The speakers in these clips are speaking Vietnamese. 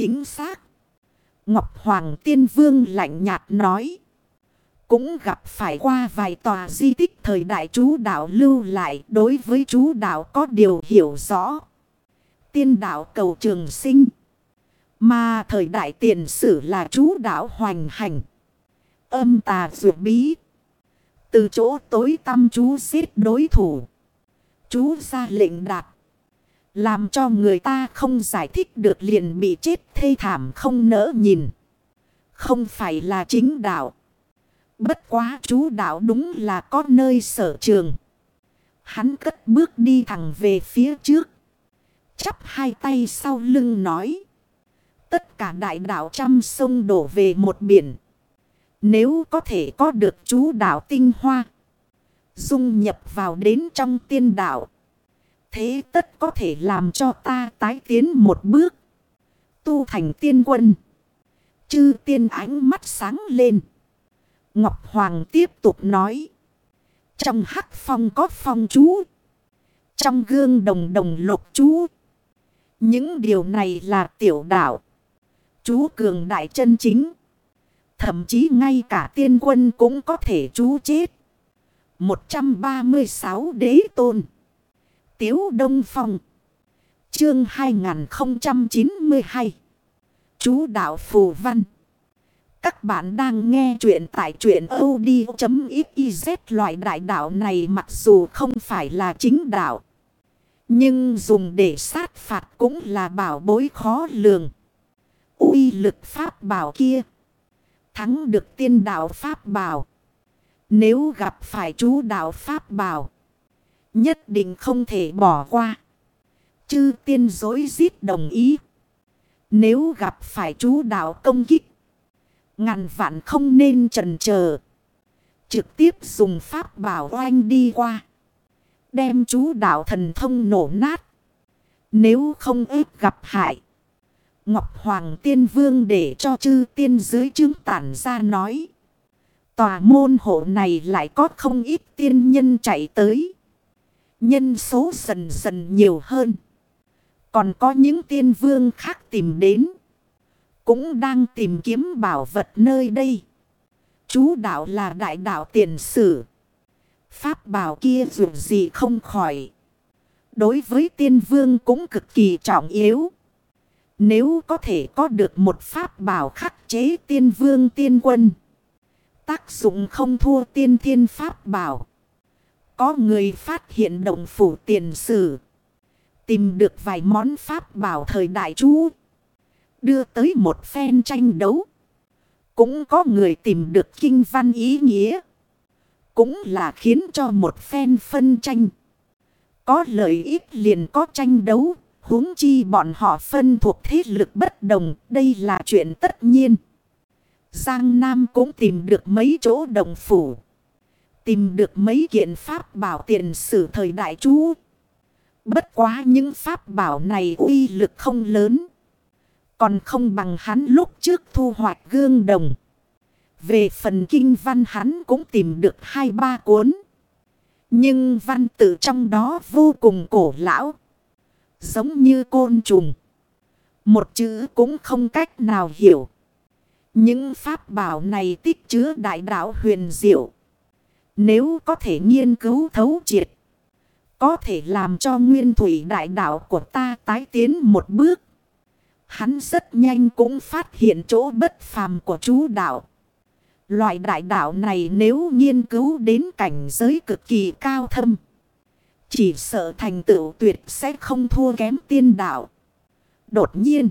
Chính xác. Ngọc Hoàng Tiên Vương lạnh nhạt nói. Cũng gặp phải qua vài tòa di tích thời đại chú đạo lưu lại đối với chú đạo có điều hiểu rõ. Tiên đạo cầu trường sinh. Mà thời đại tiền sử là chú đạo hoành hành. Âm tà dược bí. Từ chỗ tối tâm chú giết đối thủ. Chú ra lệnh đạt. Làm cho người ta không giải thích được liền bị chết thê thảm không nỡ nhìn. Không phải là chính đạo. Bất quá chú đạo đúng là có nơi sở trường. Hắn cất bước đi thẳng về phía trước. Chắp hai tay sau lưng nói. Tất cả đại đạo trăm sông đổ về một biển. Nếu có thể có được chú đạo tinh hoa. Dung nhập vào đến trong tiên đạo. Thế tất có thể làm cho ta tái tiến một bước. Tu thành tiên quân. Chư tiên ánh mắt sáng lên. Ngọc Hoàng tiếp tục nói. Trong hắc phong có phong chú. Trong gương đồng đồng lục chú. Những điều này là tiểu đạo. Chú cường đại chân chính. Thậm chí ngay cả tiên quân cũng có thể chú chết. 136 đế tôn. Tiếu Đông Phong. Chương 2092. Chú đạo Phù Văn. Các bạn đang nghe chuyện tại truyện od.xyz loại đại đạo này mặc dù không phải là chính đạo. Nhưng dùng để sát phạt cũng là bảo bối khó lường. uy lực pháp bảo kia. Thắng được tiên đạo pháp bảo. Nếu gặp phải chú đạo pháp bảo. Nhất định không thể bỏ qua. Chư tiên dối giết đồng ý. Nếu gặp phải chú đạo công kích. Ngàn vạn không nên trần chờ Trực tiếp dùng pháp bảo oanh đi qua. Đem chú đạo thần thông nổ nát. Nếu không ép gặp hại. Ngọc Hoàng Tiên Vương để cho chư tiên dưới chứng tản ra nói. Tòa môn hộ này lại có không ít tiên nhân chạy tới. Nhân số dần dần nhiều hơn. Còn có những tiên vương khác tìm đến. Cũng đang tìm kiếm bảo vật nơi đây. Chú đạo là đại đạo tiền sử. Pháp bảo kia dù gì không khỏi. Đối với tiên vương cũng cực kỳ trọng yếu. Nếu có thể có được một pháp bảo khắc chế tiên vương tiên quân. Tác dụng không thua tiên thiên pháp bảo. Có người phát hiện động phủ tiền sử. Tìm được vài món pháp bảo thời đại chú. Đưa tới một phen tranh đấu. Cũng có người tìm được kinh văn ý nghĩa. Cũng là khiến cho một phen phân tranh. Có lợi ích liền có tranh đấu. huống chi bọn họ phân thuộc thế lực bất đồng. Đây là chuyện tất nhiên. Giang Nam cũng tìm được mấy chỗ đồng phủ. Tìm được mấy kiện pháp bảo tiền sử thời đại chú. Bất quá những pháp bảo này uy lực không lớn. Còn không bằng hắn lúc trước thu hoạch gương đồng. Về phần kinh văn hắn cũng tìm được hai ba cuốn. Nhưng văn tự trong đó vô cùng cổ lão. Giống như côn trùng. Một chữ cũng không cách nào hiểu. Những pháp bảo này tích chứa đại đạo huyền diệu. Nếu có thể nghiên cứu thấu triệt. Có thể làm cho nguyên thủy đại đạo của ta tái tiến một bước. Hắn rất nhanh cũng phát hiện chỗ bất phàm của chú đạo. Loại đại đạo này nếu nghiên cứu đến cảnh giới cực kỳ cao thâm. Chỉ sợ thành tựu tuyệt sẽ không thua kém tiên đạo. Đột nhiên.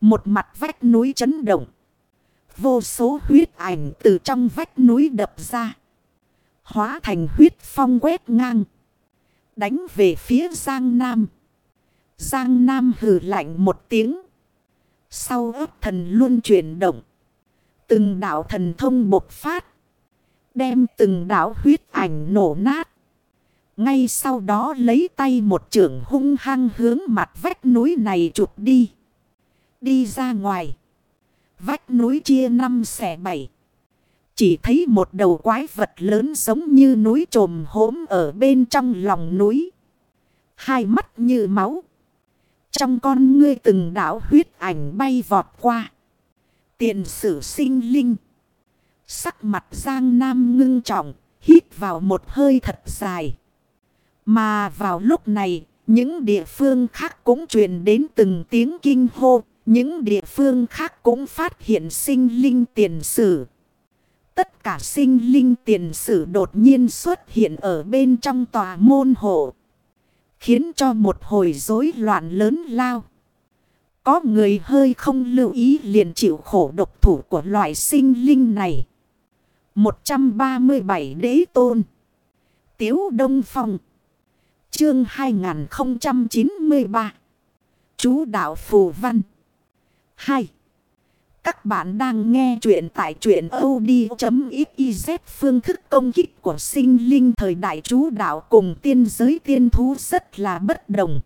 Một mặt vách núi chấn động. Vô số huyết ảnh từ trong vách núi đập ra. Hóa thành huyết phong quét ngang. Đánh về phía Giang Nam. Giang Nam hừ lạnh một tiếng. Sau ấp thần luôn chuyển động. Từng đảo thần thông bộc phát. Đem từng đảo huyết ảnh nổ nát. Ngay sau đó lấy tay một trưởng hung hăng hướng mặt vách núi này chụp đi. Đi ra ngoài. Vách núi chia năm xẻ bảy. Chỉ thấy một đầu quái vật lớn giống như núi trồm hốm ở bên trong lòng núi. Hai mắt như máu. trong con ngươi từng đảo huyết ảnh bay vọt qua. Tiền sử sinh linh. Sắc mặt Giang Nam ngưng trọng, hít vào một hơi thật dài. Mà vào lúc này, những địa phương khác cũng truyền đến từng tiếng kinh hô. Những địa phương khác cũng phát hiện sinh linh tiền sử. Tất cả sinh linh tiền sử đột nhiên xuất hiện ở bên trong tòa môn hộ. Khiến cho một hồi rối loạn lớn lao. Có người hơi không lưu ý liền chịu khổ độc thủ của loại sinh linh này. 137 đế tôn. Tiếu Đông Phong. Chương 2093. Chú Đạo Phù Văn. 2. Các bạn đang nghe chuyện tại chuyện od.xyz phương thức công kích của sinh linh thời đại chú đạo cùng tiên giới tiên thú rất là bất đồng.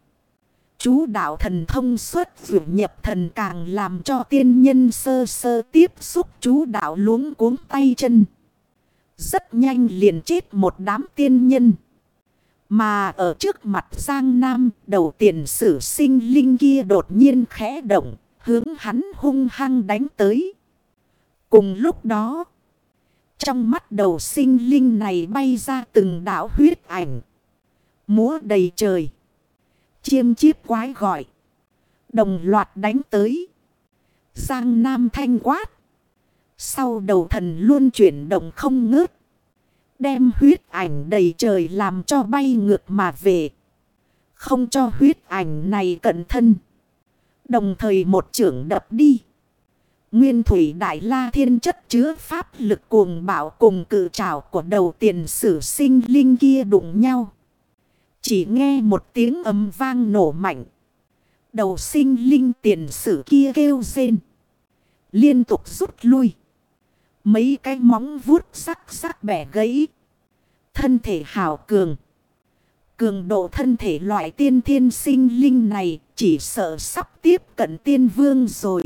Chú đạo thần thông xuất vượt nhập thần càng làm cho tiên nhân sơ sơ tiếp xúc, chú đạo luống cuống tay chân. Rất nhanh liền chết một đám tiên nhân. Mà ở trước mặt Giang Nam, đầu tiền sử sinh linh kia đột nhiên khẽ động hướng hắn hung hăng đánh tới. Cùng lúc đó, trong mắt đầu sinh linh này bay ra từng đảo huyết ảnh. Múa đầy trời. Chiêm chiếp quái gọi. Đồng loạt đánh tới. Giang Nam thanh quát. Sau đầu thần luôn chuyển động không ngớt. Đem huyết ảnh đầy trời làm cho bay ngược mà về. Không cho huyết ảnh này cận thân. Đồng thời một trưởng đập đi. Nguyên thủy đại la thiên chất chứa pháp lực cuồng bạo cùng cự trảo của đầu tiền sử sinh linh kia đụng nhau. Chỉ nghe một tiếng âm vang nổ mạnh. Đầu sinh linh tiền sử kia kêu rên. Liên tục rút lui. Mấy cái móng vuốt sắc sắc bẻ gãy. Thân thể hào cường. Cường độ thân thể loại tiên thiên sinh linh này, chỉ sợ sắp tiếp cận tiên vương rồi.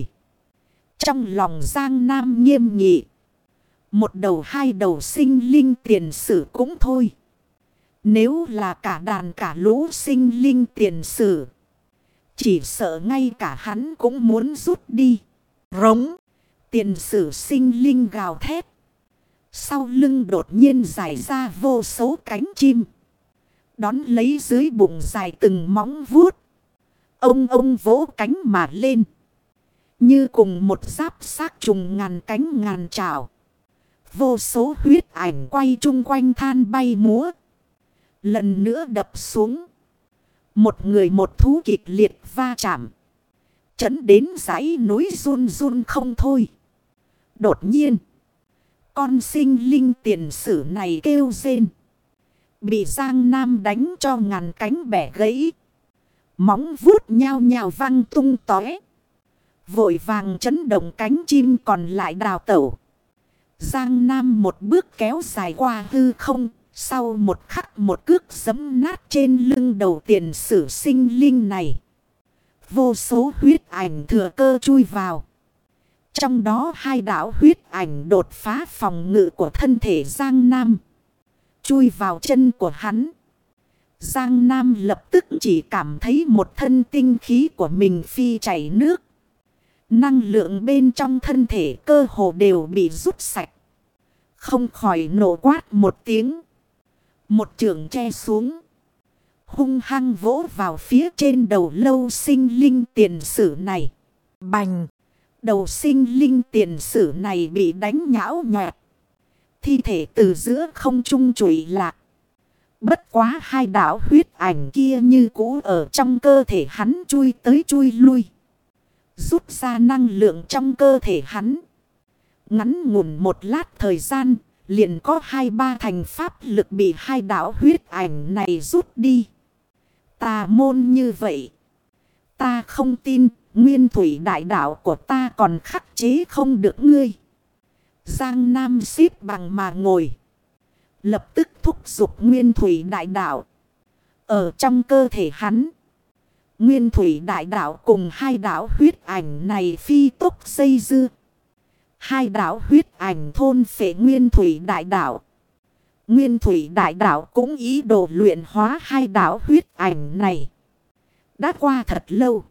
Trong lòng Giang Nam nghiêm nghị. Một đầu hai đầu sinh linh tiền sử cũng thôi. Nếu là cả đàn cả lũ sinh linh tiền sử. Chỉ sợ ngay cả hắn cũng muốn rút đi. Rống. Tiền sử sinh linh gào thét. Sau lưng đột nhiên dài ra vô số cánh chim. Đón lấy dưới bụng dài từng móng vuốt. Ông ông vỗ cánh mà lên. Như cùng một giáp xác trùng ngàn cánh ngàn trào. Vô số huyết ảnh quay chung quanh than bay múa. Lần nữa đập xuống. Một người một thú kịch liệt va chạm. Chấn đến dãy núi run run không thôi. Đột nhiên. Con sinh linh tiền sử này kêu rên. Bị Giang Nam đánh cho ngàn cánh bẻ gãy. Móng vuốt nhao nhào văng tung tóe. Vội vàng chấn động cánh chim còn lại đào tẩu. Giang Nam một bước kéo dài qua hư không. Sau một khắc một cước giấm nát trên lưng đầu tiền sử sinh linh này. Vô số huyết ảnh thừa cơ chui vào. Trong đó hai đảo huyết ảnh đột phá phòng ngự của thân thể Giang Nam. Chui vào chân của hắn. Giang Nam lập tức chỉ cảm thấy một thân tinh khí của mình phi chảy nước. Năng lượng bên trong thân thể cơ hồ đều bị rút sạch. Không khỏi nổ quát một tiếng. Một trường che xuống. Hung hăng vỗ vào phía trên đầu lâu sinh linh tiền sử này. Bành! Đầu sinh linh tiền sử này bị đánh nhão nhọt. Thi thể từ giữa không trung trụi lạc. Bất quá hai đảo huyết ảnh kia như cũ ở trong cơ thể hắn chui tới chui lui. Rút ra năng lượng trong cơ thể hắn. Ngắn ngủn một lát thời gian, liền có hai ba thành pháp lực bị hai đảo huyết ảnh này rút đi. Tà môn như vậy. Ta không tin, nguyên thủy đại đạo của ta còn khắc chế không được ngươi. Giang Nam xếp bằng mà ngồi. Lập tức thúc giục nguyên thủy đại đạo. Ở trong cơ thể hắn. Nguyên thủy đại đạo cùng hai đạo huyết ảnh này phi tốc xây dư. Hai đạo huyết ảnh thôn phệ nguyên thủy đại đạo. Nguyên thủy đại đạo cũng ý đồ luyện hóa hai đạo huyết ảnh này. Đã qua thật lâu.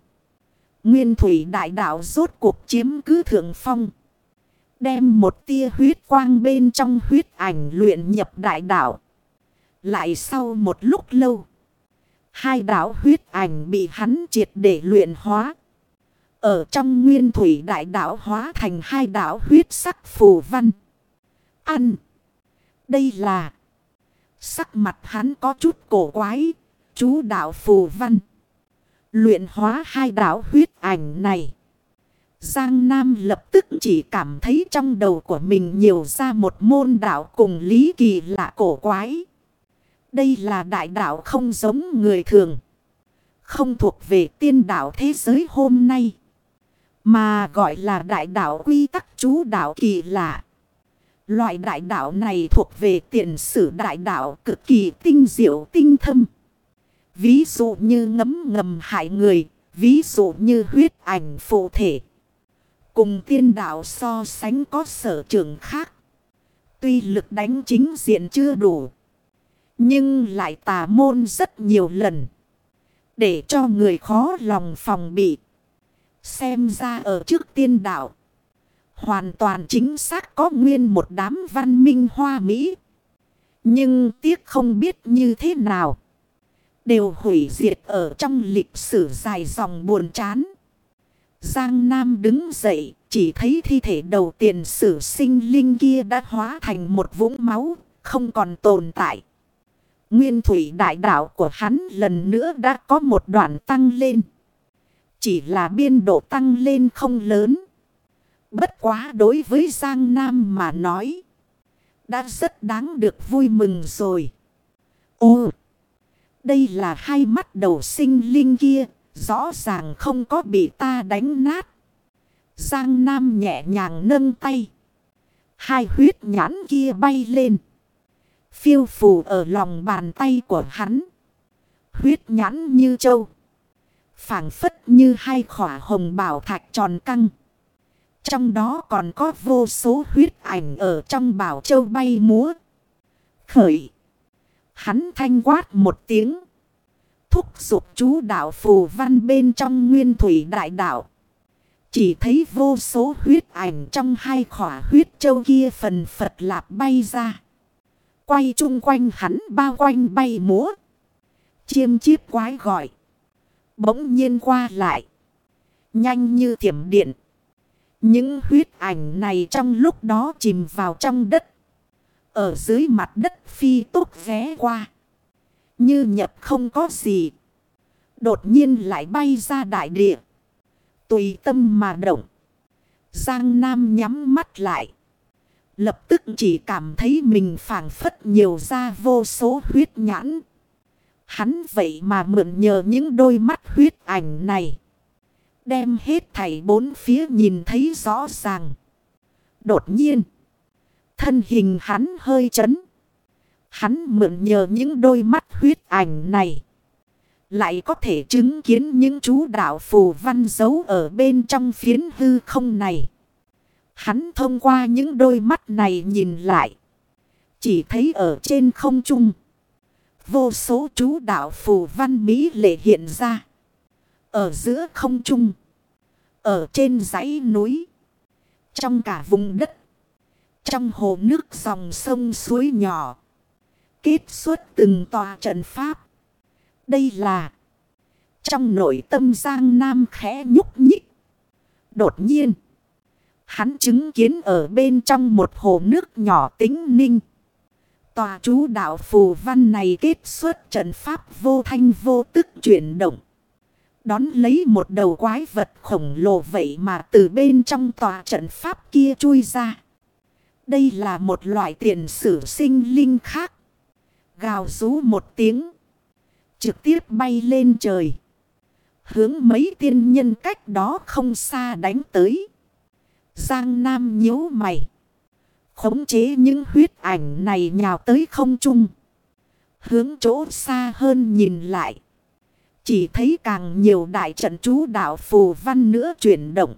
Nguyên thủy đại đạo rốt cuộc chiếm cứ thượng phong. Đem một tia huyết quang bên trong huyết ảnh luyện nhập đại đạo. Lại sau một lúc lâu. Hai đạo huyết ảnh bị hắn triệt để luyện hóa. Ở trong nguyên thủy đại đạo hóa thành hai đạo huyết sắc phù văn. Ăn. Đây là. Sắc mặt hắn có chút cổ quái. Chú đạo phù văn. Luyện hóa hai đạo huyết ảnh này. Giang Nam lập tức chỉ cảm thấy trong đầu của mình nhiều ra một môn đạo cùng lý kỳ lạ cổ quái. Đây là đại đạo không giống người thường. Không thuộc về tiên đạo thế giới hôm nay. Mà gọi là đại đạo quy tắc chú đạo kỳ lạ. Loại đại đạo này thuộc về tiền sử đại đạo cực kỳ tinh diệu tinh thâm. Ví dụ như ngấm ngầm hại người, ví dụ như huyết ảnh phụ thể. Cùng tiên đạo so sánh có sở trường khác. Tuy lực đánh chính diện chưa đủ. Nhưng lại tà môn rất nhiều lần. Để cho người khó lòng phòng bị. Xem ra ở trước tiên đạo. Hoàn toàn chính xác có nguyên một đám văn minh hoa Mỹ. Nhưng tiếc không biết như thế nào. Đều hủy diệt ở trong lịch sử dài dòng buồn chán. Giang Nam đứng dậy, chỉ thấy thi thể đầu tiền sử sinh linh kia đã hóa thành một vũng máu, không còn tồn tại. Nguyên thủy đại đạo của hắn lần nữa đã có một đoạn tăng lên. Chỉ là biên độ tăng lên không lớn. Bất quá đối với Giang Nam mà nói. Đã rất đáng được vui mừng rồi. Ô! Đây là hai mắt đầu sinh linh kia. Rõ ràng không có bị ta đánh nát. Giang Nam nhẹ nhàng nâng tay. Hai huyết nhãn kia bay lên. Phiêu phù ở lòng bàn tay của hắn. Huyết nhãn như châu. phảng phất như hai khỏa hồng bảo thạch tròn căng. Trong đó còn có vô số huyết ảnh ở trong bảo châu bay múa. Khởi. Hắn thanh quát một tiếng. Thúc dục chú đạo phù văn bên trong nguyên thủy đại đạo. Chỉ thấy vô số huyết ảnh trong hai khỏa huyết châu kia phần phật lạp bay ra. Quay chung quanh hắn bao quanh bay múa. Chiêm chiếp quái gọi. Bỗng nhiên qua lại. Nhanh như thiểm điện. Những huyết ảnh này trong lúc đó chìm vào trong đất. Ở dưới mặt đất phi tốt ghé qua. Như nhập không có gì. Đột nhiên lại bay ra đại địa. Tùy tâm mà động. Giang Nam nhắm mắt lại. Lập tức chỉ cảm thấy mình phản phất nhiều ra vô số huyết nhãn. Hắn vậy mà mượn nhờ những đôi mắt huyết ảnh này. Đem hết thảy bốn phía nhìn thấy rõ ràng. Đột nhiên. Thân hình hắn hơi chấn. Hắn mượn nhờ những đôi mắt huyết ảnh này. Lại có thể chứng kiến những chú đạo phù văn giấu ở bên trong phiến hư không này. Hắn thông qua những đôi mắt này nhìn lại. Chỉ thấy ở trên không trung. Vô số chú đạo phù văn Mỹ lệ hiện ra. Ở giữa không trung. Ở trên dãy núi. Trong cả vùng đất. Trong hồ nước dòng sông suối nhỏ. Kết xuất từng tòa trận pháp. Đây là. Trong nội tâm Giang Nam khẽ nhúc nhích. Đột nhiên. Hắn chứng kiến ở bên trong một hồ nước nhỏ tính ninh. Tòa chú đạo phù văn này kết xuất trận pháp vô thanh vô tức chuyển động. Đón lấy một đầu quái vật khổng lồ vậy mà từ bên trong tòa trận pháp kia chui ra. Đây là một loại tiền sử sinh linh khác. Gào rú một tiếng. Trực tiếp bay lên trời. Hướng mấy tiên nhân cách đó không xa đánh tới. Giang Nam nhíu mày. Khống chế những huyết ảnh này nhào tới không trung. Hướng chỗ xa hơn nhìn lại. Chỉ thấy càng nhiều đại trận chú đạo phù văn nữa chuyển động.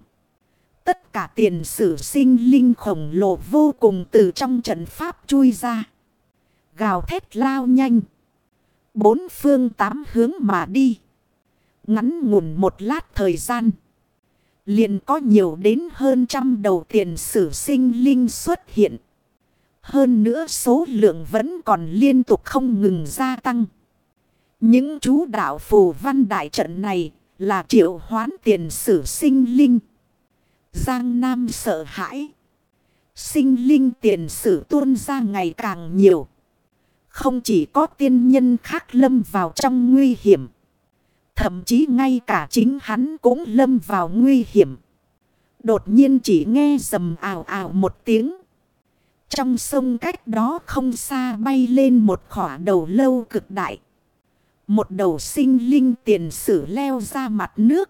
Tất cả tiền sử sinh linh khổng lồ vô cùng từ trong trận pháp chui ra. Gào thét lao nhanh. Bốn phương tám hướng mà đi. Ngắn ngủn một lát thời gian. liền có nhiều đến hơn trăm đầu tiền sử sinh linh xuất hiện. Hơn nữa số lượng vẫn còn liên tục không ngừng gia tăng. Những chú đạo phù văn đại trận này là triệu hoán tiền sử sinh linh. Giang Nam sợ hãi. Sinh linh tiền sử tuôn ra ngày càng nhiều. Không chỉ có tiên nhân khác lâm vào trong nguy hiểm. Thậm chí ngay cả chính hắn cũng lâm vào nguy hiểm. Đột nhiên chỉ nghe rầm ảo ảo một tiếng. Trong sông cách đó không xa bay lên một khỏa đầu lâu cực đại. Một đầu sinh linh tiền sử leo ra mặt nước.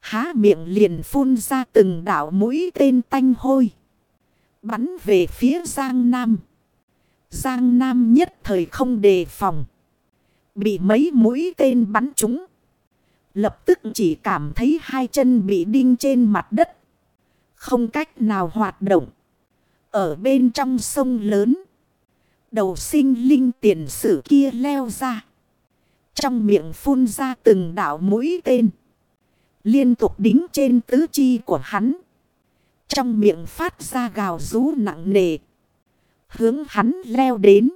Há miệng liền phun ra từng đảo mũi tên tanh hôi. Bắn về phía Giang Nam. Giang Nam nhất thời không đề phòng. Bị mấy mũi tên bắn trúng. Lập tức chỉ cảm thấy hai chân bị đinh trên mặt đất. Không cách nào hoạt động. Ở bên trong sông lớn. Đầu sinh linh tiền sử kia leo ra. Trong miệng phun ra từng đảo mũi tên. Liên tục đính trên tứ chi của hắn. Trong miệng phát ra gào rú nặng nề. Hướng hắn leo đến.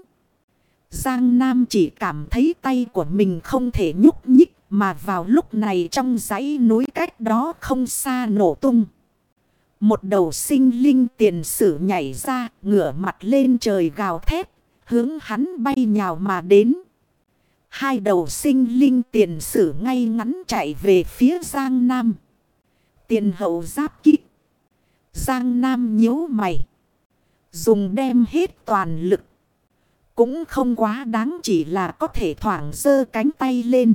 Giang Nam chỉ cảm thấy tay của mình không thể nhúc nhích. Mà vào lúc này trong dãy núi cách đó không xa nổ tung. Một đầu sinh linh tiền sử nhảy ra, ngửa mặt lên trời gào thét, hướng hắn bay nhào mà đến. Hai đầu sinh linh tiền sử ngay ngắn chạy về phía Giang Nam. Tiền hậu giáp kích. Giang Nam nhíu mày. Dùng đem hết toàn lực. Cũng không quá đáng chỉ là có thể thoảng dơ cánh tay lên.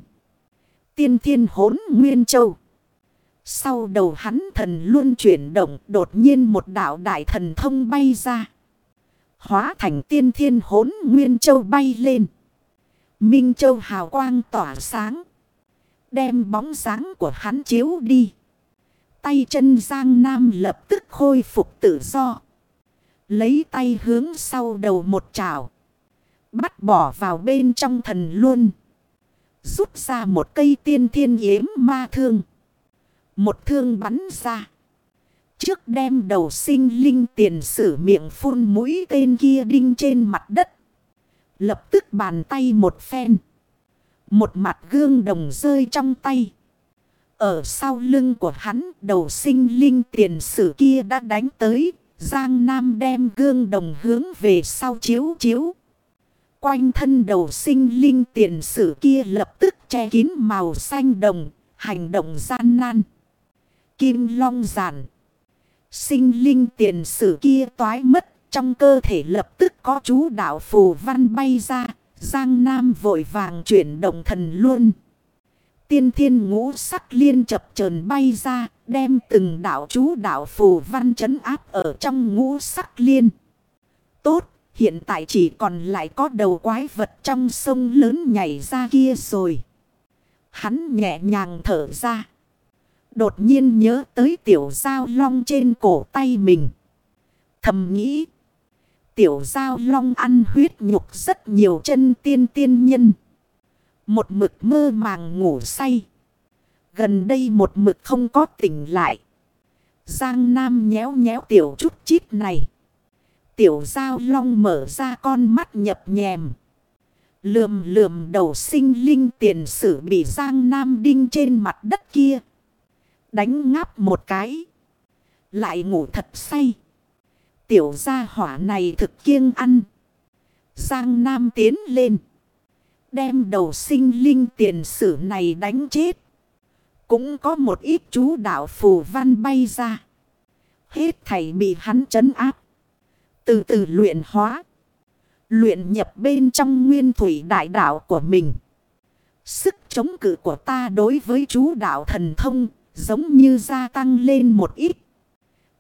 Tiên thiên hốn Nguyên Châu. Sau đầu hắn thần luôn chuyển động, đột nhiên một đạo đại thần thông bay ra. Hóa thành tiên thiên hốn Nguyên Châu bay lên. Minh Châu hào quang tỏa sáng. Đem bóng sáng của hắn chiếu đi. Tay chân Giang Nam lập tức khôi phục tự do. Lấy tay hướng sau đầu một chảo. Bắt bỏ vào bên trong thần luôn. Rút ra một cây tiên thiên yếm ma thương. Một thương bắn ra. Trước đem đầu sinh linh tiền sử miệng phun mũi tên kia đinh trên mặt đất. Lập tức bàn tay một phen. Một mặt gương đồng rơi trong tay. Ở sau lưng của hắn, đầu sinh linh tiền sử kia đã đánh tới. Giang Nam đem gương đồng hướng về sau chiếu chiếu. Quanh thân đầu sinh linh tiền sử kia lập tức che kín màu xanh đồng, hành động gian nan. Kim long giản. Sinh linh tiền sử kia toái mất, trong cơ thể lập tức có chú đạo phù văn bay ra, Giang Nam vội vàng chuyển động thần luôn. Tiên thiên ngũ sắc liên chập chờn bay ra, đem từng đạo chú đạo phù văn chấn áp ở trong ngũ sắc liên. Tốt, hiện tại chỉ còn lại có đầu quái vật trong sông lớn nhảy ra kia rồi. Hắn nhẹ nhàng thở ra. Đột nhiên nhớ tới tiểu giao long trên cổ tay mình. Thầm nghĩ. Tiểu giao long ăn huyết nhục rất nhiều chân tiên tiên nhân. Một mực mơ màng ngủ say. Gần đây một mực không có tỉnh lại. Giang Nam nhéo nhéo tiểu chút chít này. Tiểu giao long mở ra con mắt nhập nhèm. Lườm lườm đầu sinh linh tiền sử bị Giang Nam đinh trên mặt đất kia. Đánh ngáp một cái. Lại ngủ thật say. Tiểu gia hỏa này thực kiêng ăn. Giang Nam tiến lên. Đem đầu sinh linh tiền sử này đánh chết. Cũng có một ít chú đạo phù văn bay ra. Hết thầy bị hắn chấn áp. Từ từ luyện hóa. Luyện nhập bên trong nguyên thủy đại đạo của mình. Sức chống cự của ta đối với chú đạo thần thông giống như gia tăng lên một ít.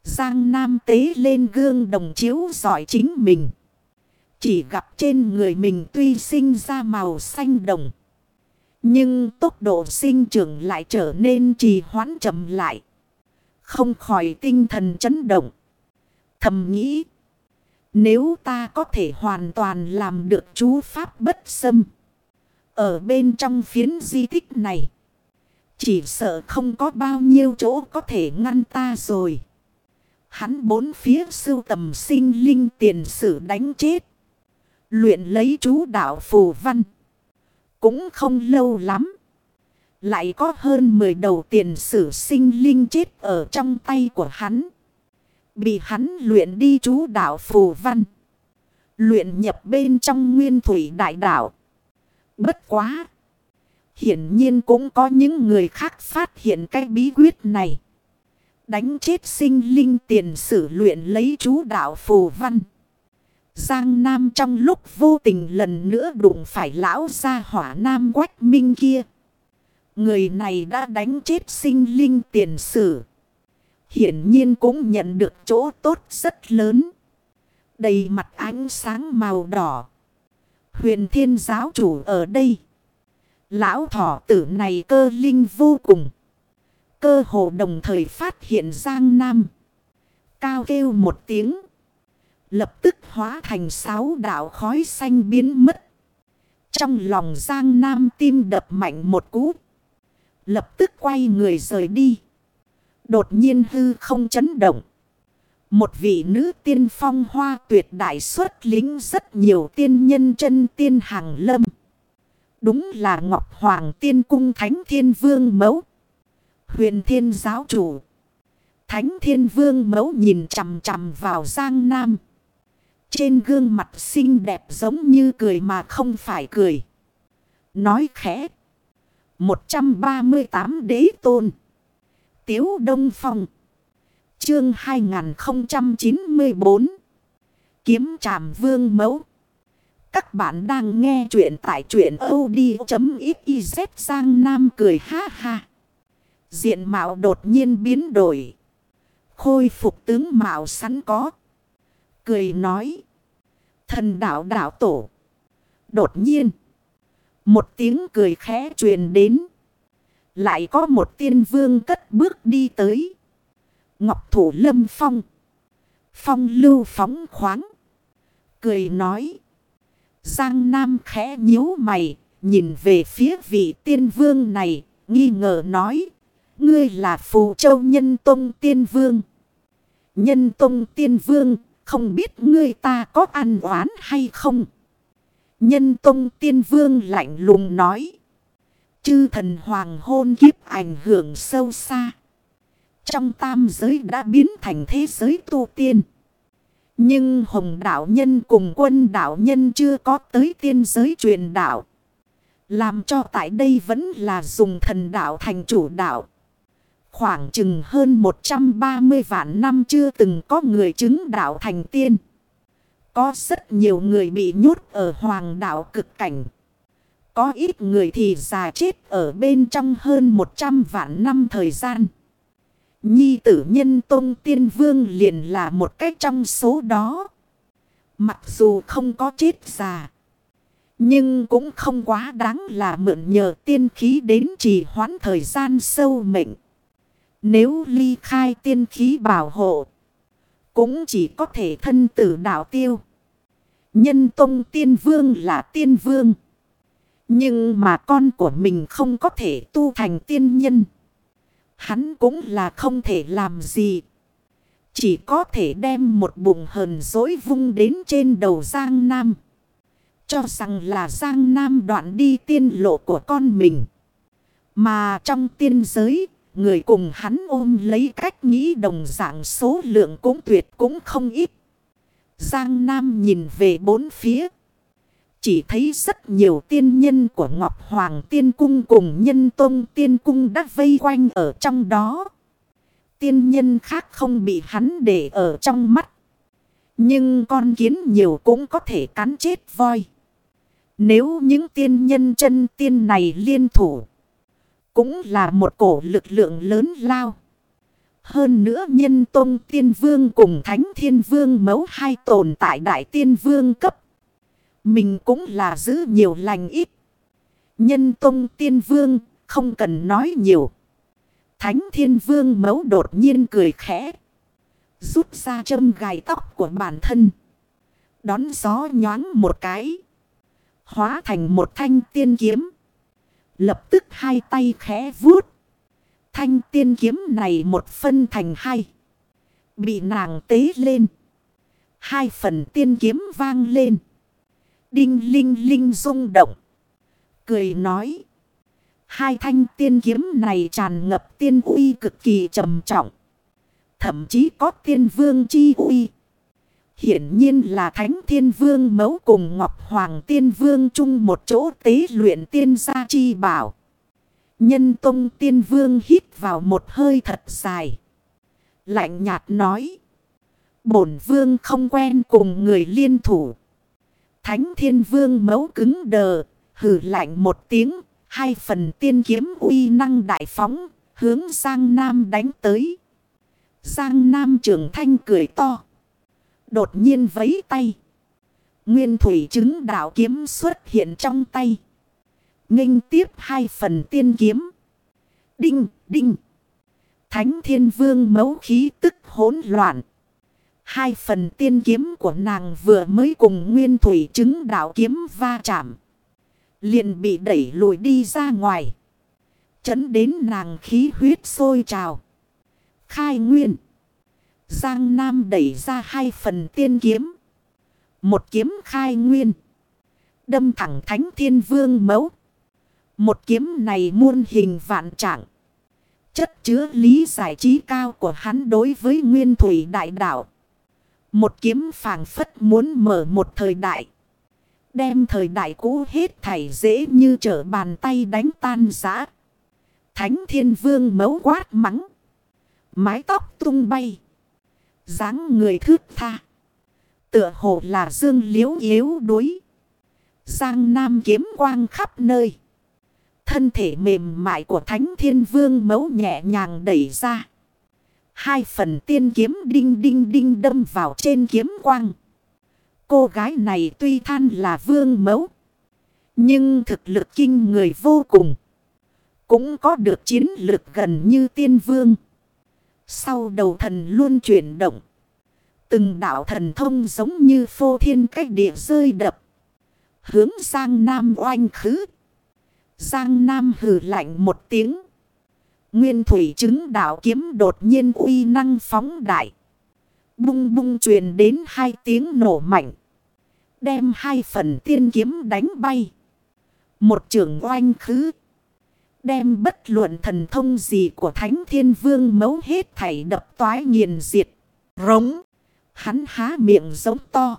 Giang Nam tế lên gương đồng chiếu giỏi chính mình. Chỉ gặp trên người mình tuy sinh ra màu xanh đồng. Nhưng tốc độ sinh trưởng lại trở nên trì hoãn chậm lại. Không khỏi tinh thần chấn động. Thầm nghĩ. Nếu ta có thể hoàn toàn làm được chú pháp bất xâm. Ở bên trong phiến di tích này. Chỉ sợ không có bao nhiêu chỗ có thể ngăn ta rồi. Hắn bốn phía sưu tầm sinh linh tiền sử đánh chết. Luyện lấy chú đạo phù văn. Cũng không lâu lắm. Lại có hơn 10 đầu tiền sử sinh linh chết ở trong tay của hắn. Bị hắn luyện đi chú đạo phù văn. Luyện nhập bên trong nguyên thủy đại đạo. Bất quá. Hiển nhiên cũng có những người khác phát hiện cái bí quyết này. Đánh chết sinh linh tiền sử luyện lấy chú đạo phù văn. Giang Nam trong lúc vô tình lần nữa đụng phải lão gia hỏa Nam Quách Minh kia. Người này đã đánh chết sinh linh tiền sử. Hiển nhiên cũng nhận được chỗ tốt rất lớn. Đầy mặt ánh sáng màu đỏ. Huyền thiên giáo chủ ở đây. Lão thỏ tử này cơ linh vô cùng. Cơ hồ đồng thời phát hiện Giang Nam. Cao kêu một tiếng. Lập tức hóa thành sáu đạo khói xanh biến mất. Trong lòng Giang Nam tim đập mạnh một cú. Lập tức quay người rời đi. Đột nhiên hư không chấn động. Một vị nữ tiên phong hoa tuyệt đại xuất lính rất nhiều tiên nhân chân tiên hàng lâm. Đúng là Ngọc Hoàng tiên cung Thánh Thiên Vương Mẫu. Huyền Thiên Giáo Chủ. Thánh Thiên Vương Mẫu nhìn chằm chằm vào Giang Nam. Trên gương mặt xinh đẹp giống như cười mà không phải cười. Nói khẽ. 138 đế tôn. Tiếu Đông Phong. Chương 2094. Kiếm tràm vương mẫu. Các bạn đang nghe chuyện tại chuyện od.xyz sang nam cười ha ha. Diện mạo đột nhiên biến đổi. Khôi phục tướng mạo sẵn có. Cười nói. Thần đạo đạo tổ. Đột nhiên. Một tiếng cười khẽ truyền đến. Lại có một tiên vương cất bước đi tới. Ngọc thủ lâm phong. Phong lưu phóng khoáng. Cười nói. Giang Nam khẽ nhíu mày. Nhìn về phía vị tiên vương này. Nghi ngờ nói. Ngươi là phù châu nhân tông tiên vương. Nhân tông tiên vương. Không biết ngươi ta có ăn oán hay không? Nhân tông tiên vương lạnh lùng nói. Chư thần hoàng hôn kiếp ảnh hưởng sâu xa. Trong tam giới đã biến thành thế giới tu tiên. Nhưng hồng đạo nhân cùng quân đạo nhân chưa có tới tiên giới truyền đạo. Làm cho tại đây vẫn là dùng thần đạo thành chủ đạo. Khoảng chừng hơn 130 vạn năm chưa từng có người chứng đạo thành tiên. Có rất nhiều người bị nhốt ở hoàng đạo cực cảnh. Có ít người thì già chết ở bên trong hơn 100 vạn năm thời gian. Nhi tử nhân tôn tiên vương liền là một cách trong số đó. Mặc dù không có chết già. Nhưng cũng không quá đáng là mượn nhờ tiên khí đến trì hoãn thời gian sâu mệnh. Nếu ly khai tiên khí bảo hộ. Cũng chỉ có thể thân tử đạo tiêu. Nhân tông tiên vương là tiên vương. Nhưng mà con của mình không có thể tu thành tiên nhân. Hắn cũng là không thể làm gì. Chỉ có thể đem một bụng hờn dối vung đến trên đầu Giang Nam. Cho rằng là Giang Nam đoạn đi tiên lộ của con mình. Mà trong tiên giới, người cùng hắn ôm lấy cách nghĩ đồng dạng số lượng cũng tuyệt cũng không ít. Giang Nam nhìn về bốn phía. Chỉ thấy rất nhiều tiên nhân của Ngọc Hoàng Tiên Cung cùng nhân tôn Tiên Cung đã vây quanh ở trong đó. Tiên nhân khác không bị hắn để ở trong mắt. Nhưng con kiến nhiều cũng có thể cắn chết voi. Nếu những tiên nhân chân tiên này liên thủ. Cũng là một cổ lực lượng lớn lao. Hơn nữa nhân tôn tiên vương cùng thánh thiên vương mấu hai tồn tại đại tiên vương cấp. Mình cũng là giữ nhiều lành ít. Nhân tông tiên vương không cần nói nhiều. Thánh thiên vương mấu đột nhiên cười khẽ. Rút ra châm gài tóc của bản thân. Đón gió nhoáng một cái. Hóa thành một thanh tiên kiếm. Lập tức hai tay khẽ vuốt. thanh tiên kiếm này một phân thành hai. Bị nàng tế lên. Hai phần tiên kiếm vang lên. Đinh linh linh rung động. Cười nói. Hai thanh tiên kiếm này tràn ngập tiên uy cực kỳ trầm trọng. Thậm chí có tiên vương chi uy. Hiển nhiên là thánh thiên vương mấu cùng Ngọc Hoàng tiên vương chung một chỗ tế luyện tiên gia chi bảo. Nhân tông tiên vương hít vào một hơi thật dài. Lạnh nhạt nói. Bổn vương không quen cùng người liên thủ. Thánh thiên vương mấu cứng đờ, hử lạnh một tiếng, hai phần tiên kiếm uy năng đại phóng, hướng Giang Nam đánh tới. Giang Nam trưởng thanh cười to. Đột nhiên vấy tay. Nguyên thủy chứng đạo kiếm xuất hiện trong tay. nghênh tiếp hai phần tiên kiếm. Đinh, đinh. Thánh thiên vương mấu khí tức hỗn loạn. Hai phần tiên kiếm của nàng vừa mới cùng nguyên thủy chứng đạo kiếm va chạm. Liền bị đẩy lùi đi ra ngoài. Chấn đến nàng khí huyết sôi trào. Khai nguyên. Giang Nam đẩy ra hai phần tiên kiếm. Một kiếm khai nguyên. Đâm thẳng thánh thiên vương mẫu. Một kiếm này muôn hình vạn trạng. Chất chứa lý giải trí cao của hắn đối với nguyên thủy đại đạo. Một kiếm phàng phất muốn mở một thời đại. Đem thời đại cũ hết thảy dễ như trở bàn tay đánh tan giã. Thánh thiên vương mấu quát mắng. Mái tóc tung bay dáng người thước tha. Tựa hồ là dương liếu yếu đuối. Giang Nam kiếm quang khắp nơi. Thân thể mềm mại của Thánh Thiên Vương mấu nhẹ nhàng đẩy ra. Hai phần tiên kiếm đinh đinh đinh đâm vào trên kiếm quang. Cô gái này tuy than là vương mấu. Nhưng thực lực kinh người vô cùng. Cũng có được chiến lực gần như tiên vương. Sau đầu thần luôn chuyển động. Từng đạo thần thông giống như phô thiên cách địa rơi đập. Hướng sang Nam oanh khứ. Giang Nam hử lạnh một tiếng. Nguyên thủy chứng đạo kiếm đột nhiên uy năng phóng đại. Bung bung truyền đến hai tiếng nổ mạnh. Đem hai phần tiên kiếm đánh bay. Một trường oanh khứ. Đem bất luận thần thông gì của Thánh Thiên Vương mấu hết thảy đập toái nghiền diệt. Rống. Hắn há miệng giống to.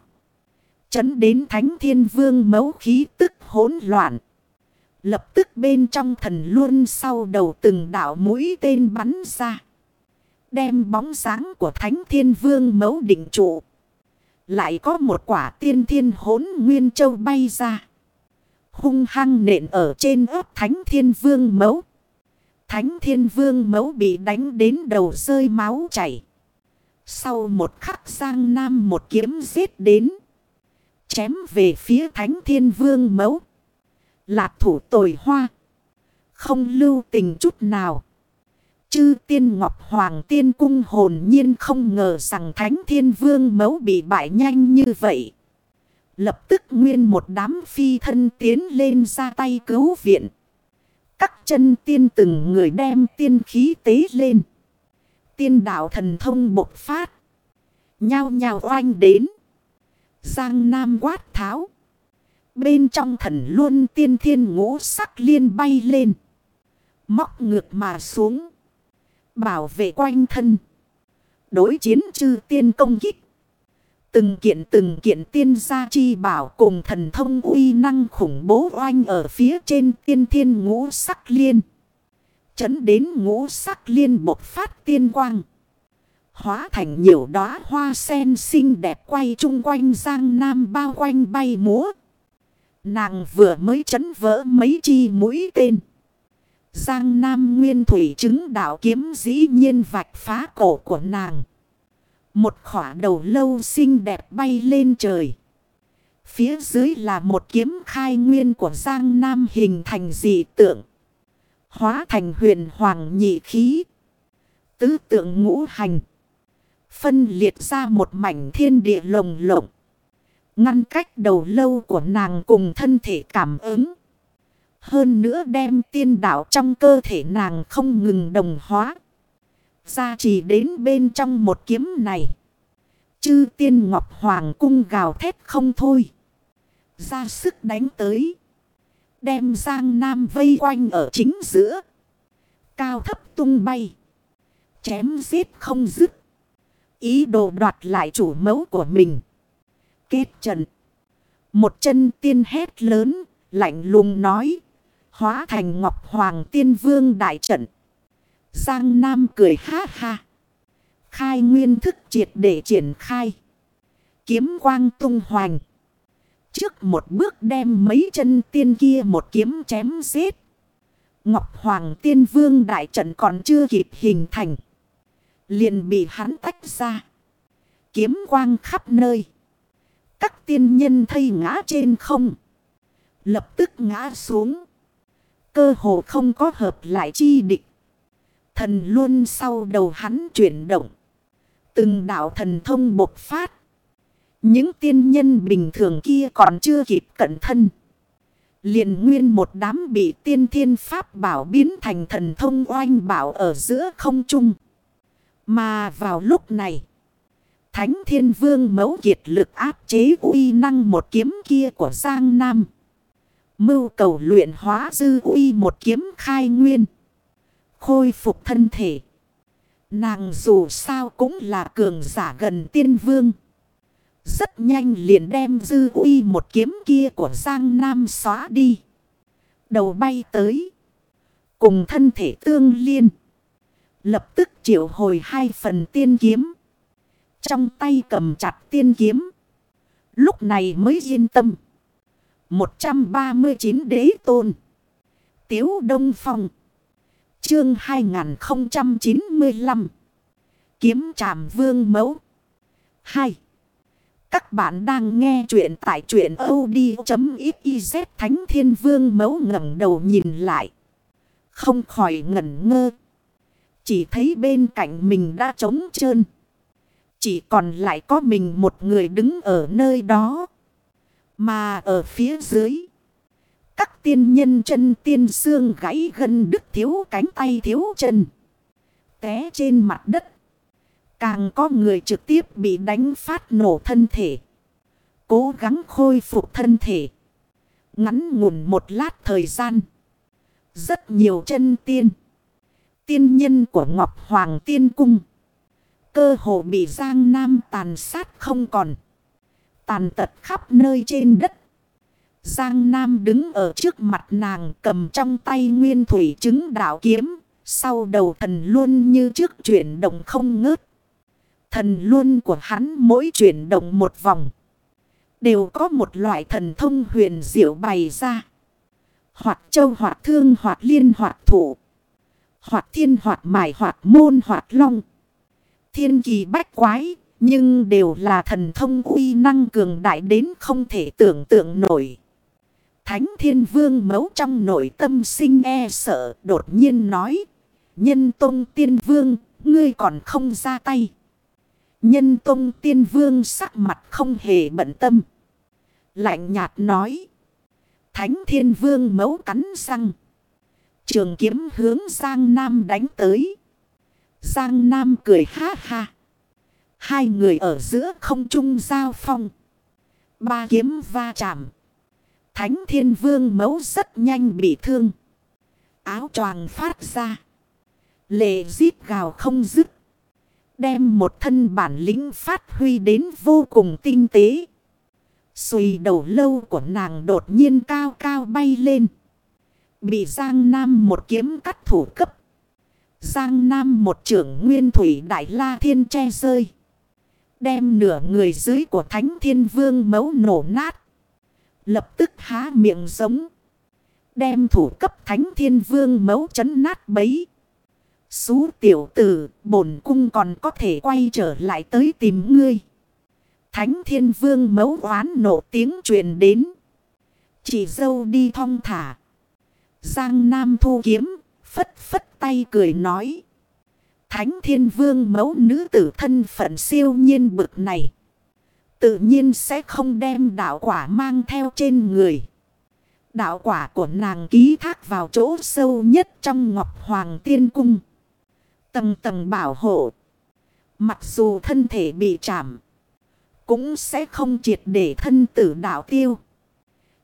Chấn đến Thánh Thiên Vương mấu khí tức hỗn loạn. Lập tức bên trong thần luôn sau đầu từng đảo mũi tên bắn ra. Đem bóng sáng của Thánh Thiên Vương mấu định trụ. Lại có một quả tiên thiên hỗn nguyên châu bay ra hung hăng nện ở trên ớt thánh thiên vương mẫu. Thánh thiên vương mẫu bị đánh đến đầu rơi máu chảy. Sau một khắc sang nam một kiếm giết đến. Chém về phía thánh thiên vương mẫu. Lạc thủ tồi hoa. Không lưu tình chút nào. Chư tiên ngọc hoàng tiên cung hồn nhiên không ngờ rằng thánh thiên vương mẫu bị bại nhanh như vậy. Lập tức nguyên một đám phi thân tiến lên ra tay cứu viện. Các chân tiên từng người đem tiên khí tế lên. Tiên đạo thần thông bộc phát. Nhao nhao oanh đến. Giang Nam quát tháo. Bên trong thần luôn tiên thiên ngũ sắc liên bay lên. Móc ngược mà xuống. Bảo vệ quanh thân. Đối chiến chư tiên công kích. Từng kiện từng kiện tiên gia chi bảo cùng thần thông uy năng khủng bố oanh ở phía trên tiên thiên ngũ sắc liên. Chấn đến ngũ sắc liên bột phát tiên quang. Hóa thành nhiều đóa hoa sen xinh đẹp quay chung quanh giang nam bao quanh bay múa. Nàng vừa mới chấn vỡ mấy chi mũi tên. Giang Nam Nguyên Thủy chứng đạo kiếm dĩ nhiên vạch phá cổ của nàng. Một khỏa đầu lâu xinh đẹp bay lên trời. Phía dưới là một kiếm khai nguyên của Giang Nam hình thành dị tượng. Hóa thành huyền hoàng nhị khí. Tứ tượng ngũ hành. Phân liệt ra một mảnh thiên địa lồng lộng. Ngăn cách đầu lâu của nàng cùng thân thể cảm ứng. Hơn nữa đem tiên đạo trong cơ thể nàng không ngừng đồng hóa. Ra chỉ đến bên trong một kiếm này. Chư tiên ngọc hoàng cung gào thét không thôi. Ra sức đánh tới. Đem Giang Nam vây quanh ở chính giữa. Cao thấp tung bay. Chém giết không dứt. Ý đồ đoạt lại chủ mẫu của mình. Kết trận. Một chân tiên hét lớn. Lạnh lùng nói. Hóa thành ngọc hoàng tiên vương đại trận. Giang Nam cười ha ha. Khai nguyên thức triệt để triển khai. Kiếm quang tung hoành. Trước một bước đem mấy chân tiên kia một kiếm chém giết. Ngọc Hoàng tiên vương đại trận còn chưa kịp hình thành. Liền bị hắn tách ra. Kiếm quang khắp nơi. Các tiên nhân thây ngã trên không. Lập tức ngã xuống. Cơ hồ không có hợp lại chi địch. Thần luôn sau đầu hắn chuyển động. Từng đạo thần thông bộc phát. Những tiên nhân bình thường kia còn chưa kịp cẩn thân. liền nguyên một đám bị tiên thiên pháp bảo biến thành thần thông oanh bảo ở giữa không trung. Mà vào lúc này, Thánh Thiên Vương mấu kiệt lực áp chế uy năng một kiếm kia của Giang Nam. Mưu cầu luyện hóa dư uy một kiếm khai nguyên. Khôi phục thân thể. Nàng dù sao cũng là cường giả gần tiên vương. Rất nhanh liền đem dư uy một kiếm kia của Giang Nam xóa đi. Đầu bay tới. Cùng thân thể tương liên. Lập tức triệu hồi hai phần tiên kiếm. Trong tay cầm chặt tiên kiếm. Lúc này mới yên tâm. 139 đế tôn. Tiếu Đông Phong. Chương 2095. Kiếm tràm vương mẫu. 2. Các bạn đang nghe chuyện tại chuyện od.xyz Thánh Thiên Vương mẫu ngẩng đầu nhìn lại. Không khỏi ngẩn ngơ. Chỉ thấy bên cạnh mình đã trống trơn. Chỉ còn lại có mình một người đứng ở nơi đó. Mà ở phía dưới. Các tiên nhân chân tiên xương gãy gân đứt thiếu cánh tay thiếu chân. Té trên mặt đất. Càng có người trực tiếp bị đánh phát nổ thân thể. Cố gắng khôi phục thân thể. Ngắn ngủn một lát thời gian. Rất nhiều chân tiên. Tiên nhân của Ngọc Hoàng Tiên Cung. Cơ hồ bị Giang Nam tàn sát không còn. Tàn tật khắp nơi trên đất. Giang Nam đứng ở trước mặt nàng cầm trong tay nguyên thủy chứng đạo kiếm. Sau đầu thần luôn như trước chuyển động không ngớt. Thần luôn của hắn mỗi chuyển động một vòng. Đều có một loại thần thông huyền diệu bày ra. Hoạt châu, hoạt thương, hoạt liên, hoạt thủ. Hoạt thiên, hoạt mài, hoạt môn, hoạt long. Thiên kỳ bách quái. Nhưng đều là thần thông uy năng cường đại đến không thể tưởng tượng nổi. Thánh thiên vương mấu trong nội tâm sinh e sợ đột nhiên nói. Nhân tông tiên vương, ngươi còn không ra tay. Nhân tông tiên vương sắc mặt không hề bận tâm. Lạnh nhạt nói. Thánh thiên vương mấu cắn răng. Trường kiếm hướng Giang Nam đánh tới. Giang Nam cười ha ha. Hai người ở giữa không trung giao phong. Ba kiếm va chạm. Thánh thiên vương mẫu rất nhanh bị thương. Áo choàng phát ra. Lệ giết gào không dứt. Đem một thân bản lĩnh phát huy đến vô cùng tinh tế. Xùi đầu lâu của nàng đột nhiên cao cao bay lên. Bị Giang Nam một kiếm cắt thủ cấp. Giang Nam một trưởng nguyên thủy đại la thiên che rơi. Đem nửa người dưới của thánh thiên vương mấu nổ nát. Lập tức há miệng giống. Đem thủ cấp thánh thiên vương mấu chấn nát bấy. Xú tiểu tử, bổn cung còn có thể quay trở lại tới tìm ngươi. Thánh thiên vương mấu oán nổ tiếng truyền đến. Chỉ dâu đi thong thả. Giang Nam thu kiếm, phất phất tay cười nói. Thánh thiên vương mấu nữ tử thân phận siêu nhiên bực này. Tự nhiên sẽ không đem đạo quả mang theo trên người. Đạo quả của nàng ký thác vào chỗ sâu nhất trong Ngọc Hoàng Tiên Cung. Tầng tầng bảo hộ. Mặc dù thân thể bị chạm. Cũng sẽ không triệt để thân tử đạo tiêu.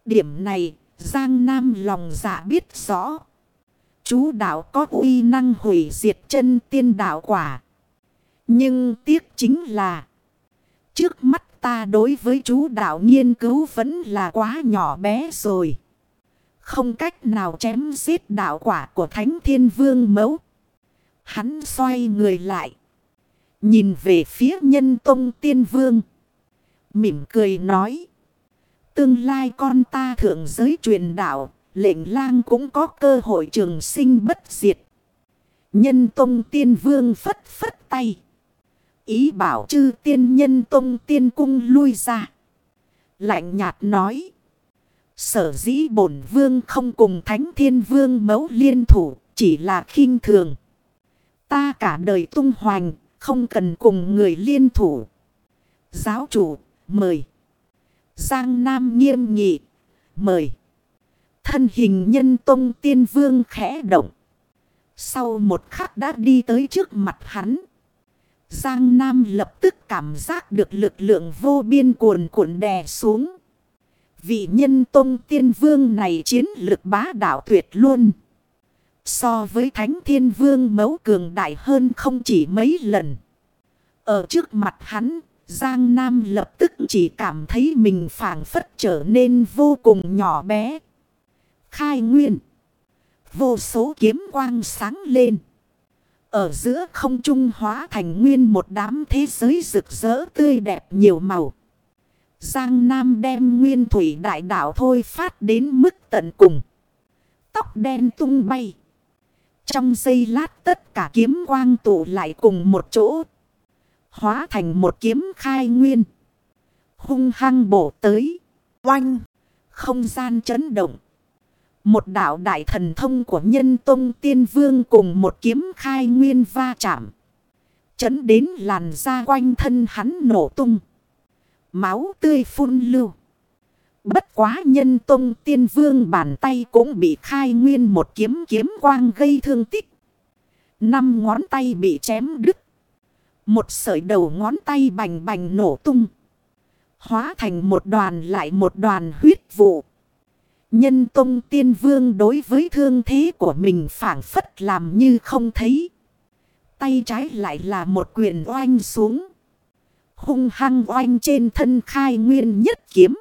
Điểm này, Giang Nam lòng dạ biết rõ. Chú đạo có uy năng hủy diệt chân tiên đạo quả. Nhưng tiếc chính là. Trước mắt ta đối với chú đạo nghiên cứu vẫn là quá nhỏ bé rồi. Không cách nào chém giết đạo quả của Thánh Thiên Vương mẫu. Hắn xoay người lại. Nhìn về phía nhân tông tiên vương. Mỉm cười nói. Tương lai con ta thượng giới truyền đạo. Lệnh lang cũng có cơ hội trường sinh bất diệt. Nhân tông tiên vương phất phất tay. Ý bảo chư tiên nhân tông tiên cung lui ra. Lạnh nhạt nói. Sở dĩ bổn vương không cùng thánh thiên vương mẫu liên thủ. Chỉ là khinh thường. Ta cả đời tung hoành. Không cần cùng người liên thủ. Giáo chủ, mời. Giang Nam nghiêm nghị. Mời. Thân hình nhân tông tiên vương khẽ động. Sau một khắc đã đi tới trước mặt hắn. Giang Nam lập tức cảm giác được lực lượng vô biên cuồn cuộn đè xuống. Vị nhân tông tiên vương này chiến lực bá đạo tuyệt luôn. So với thánh thiên vương mấu cường đại hơn không chỉ mấy lần. Ở trước mặt hắn, Giang Nam lập tức chỉ cảm thấy mình phản phất trở nên vô cùng nhỏ bé. Khai nguyên. Vô số kiếm quang sáng lên. Ở giữa không trung hóa thành nguyên một đám thế giới rực rỡ tươi đẹp nhiều màu. Giang Nam đem nguyên thủy đại đảo thôi phát đến mức tận cùng. Tóc đen tung bay. Trong giây lát tất cả kiếm quang tụ lại cùng một chỗ. Hóa thành một kiếm khai nguyên. Hung hăng bổ tới. Oanh. Không gian chấn động. Một đạo đại thần thông của nhân tông tiên vương cùng một kiếm khai nguyên va chạm. Chấn đến làn da quanh thân hắn nổ tung. Máu tươi phun lưu. Bất quá nhân tông tiên vương bàn tay cũng bị khai nguyên một kiếm kiếm quang gây thương tích. Năm ngón tay bị chém đứt. Một sợi đầu ngón tay bành bành nổ tung. Hóa thành một đoàn lại một đoàn huyết vụ. Nhân tông tiên vương đối với thương thế của mình phản phất làm như không thấy. Tay trái lại là một quyền oanh xuống. Hung hăng oanh trên thân khai nguyên nhất kiếm.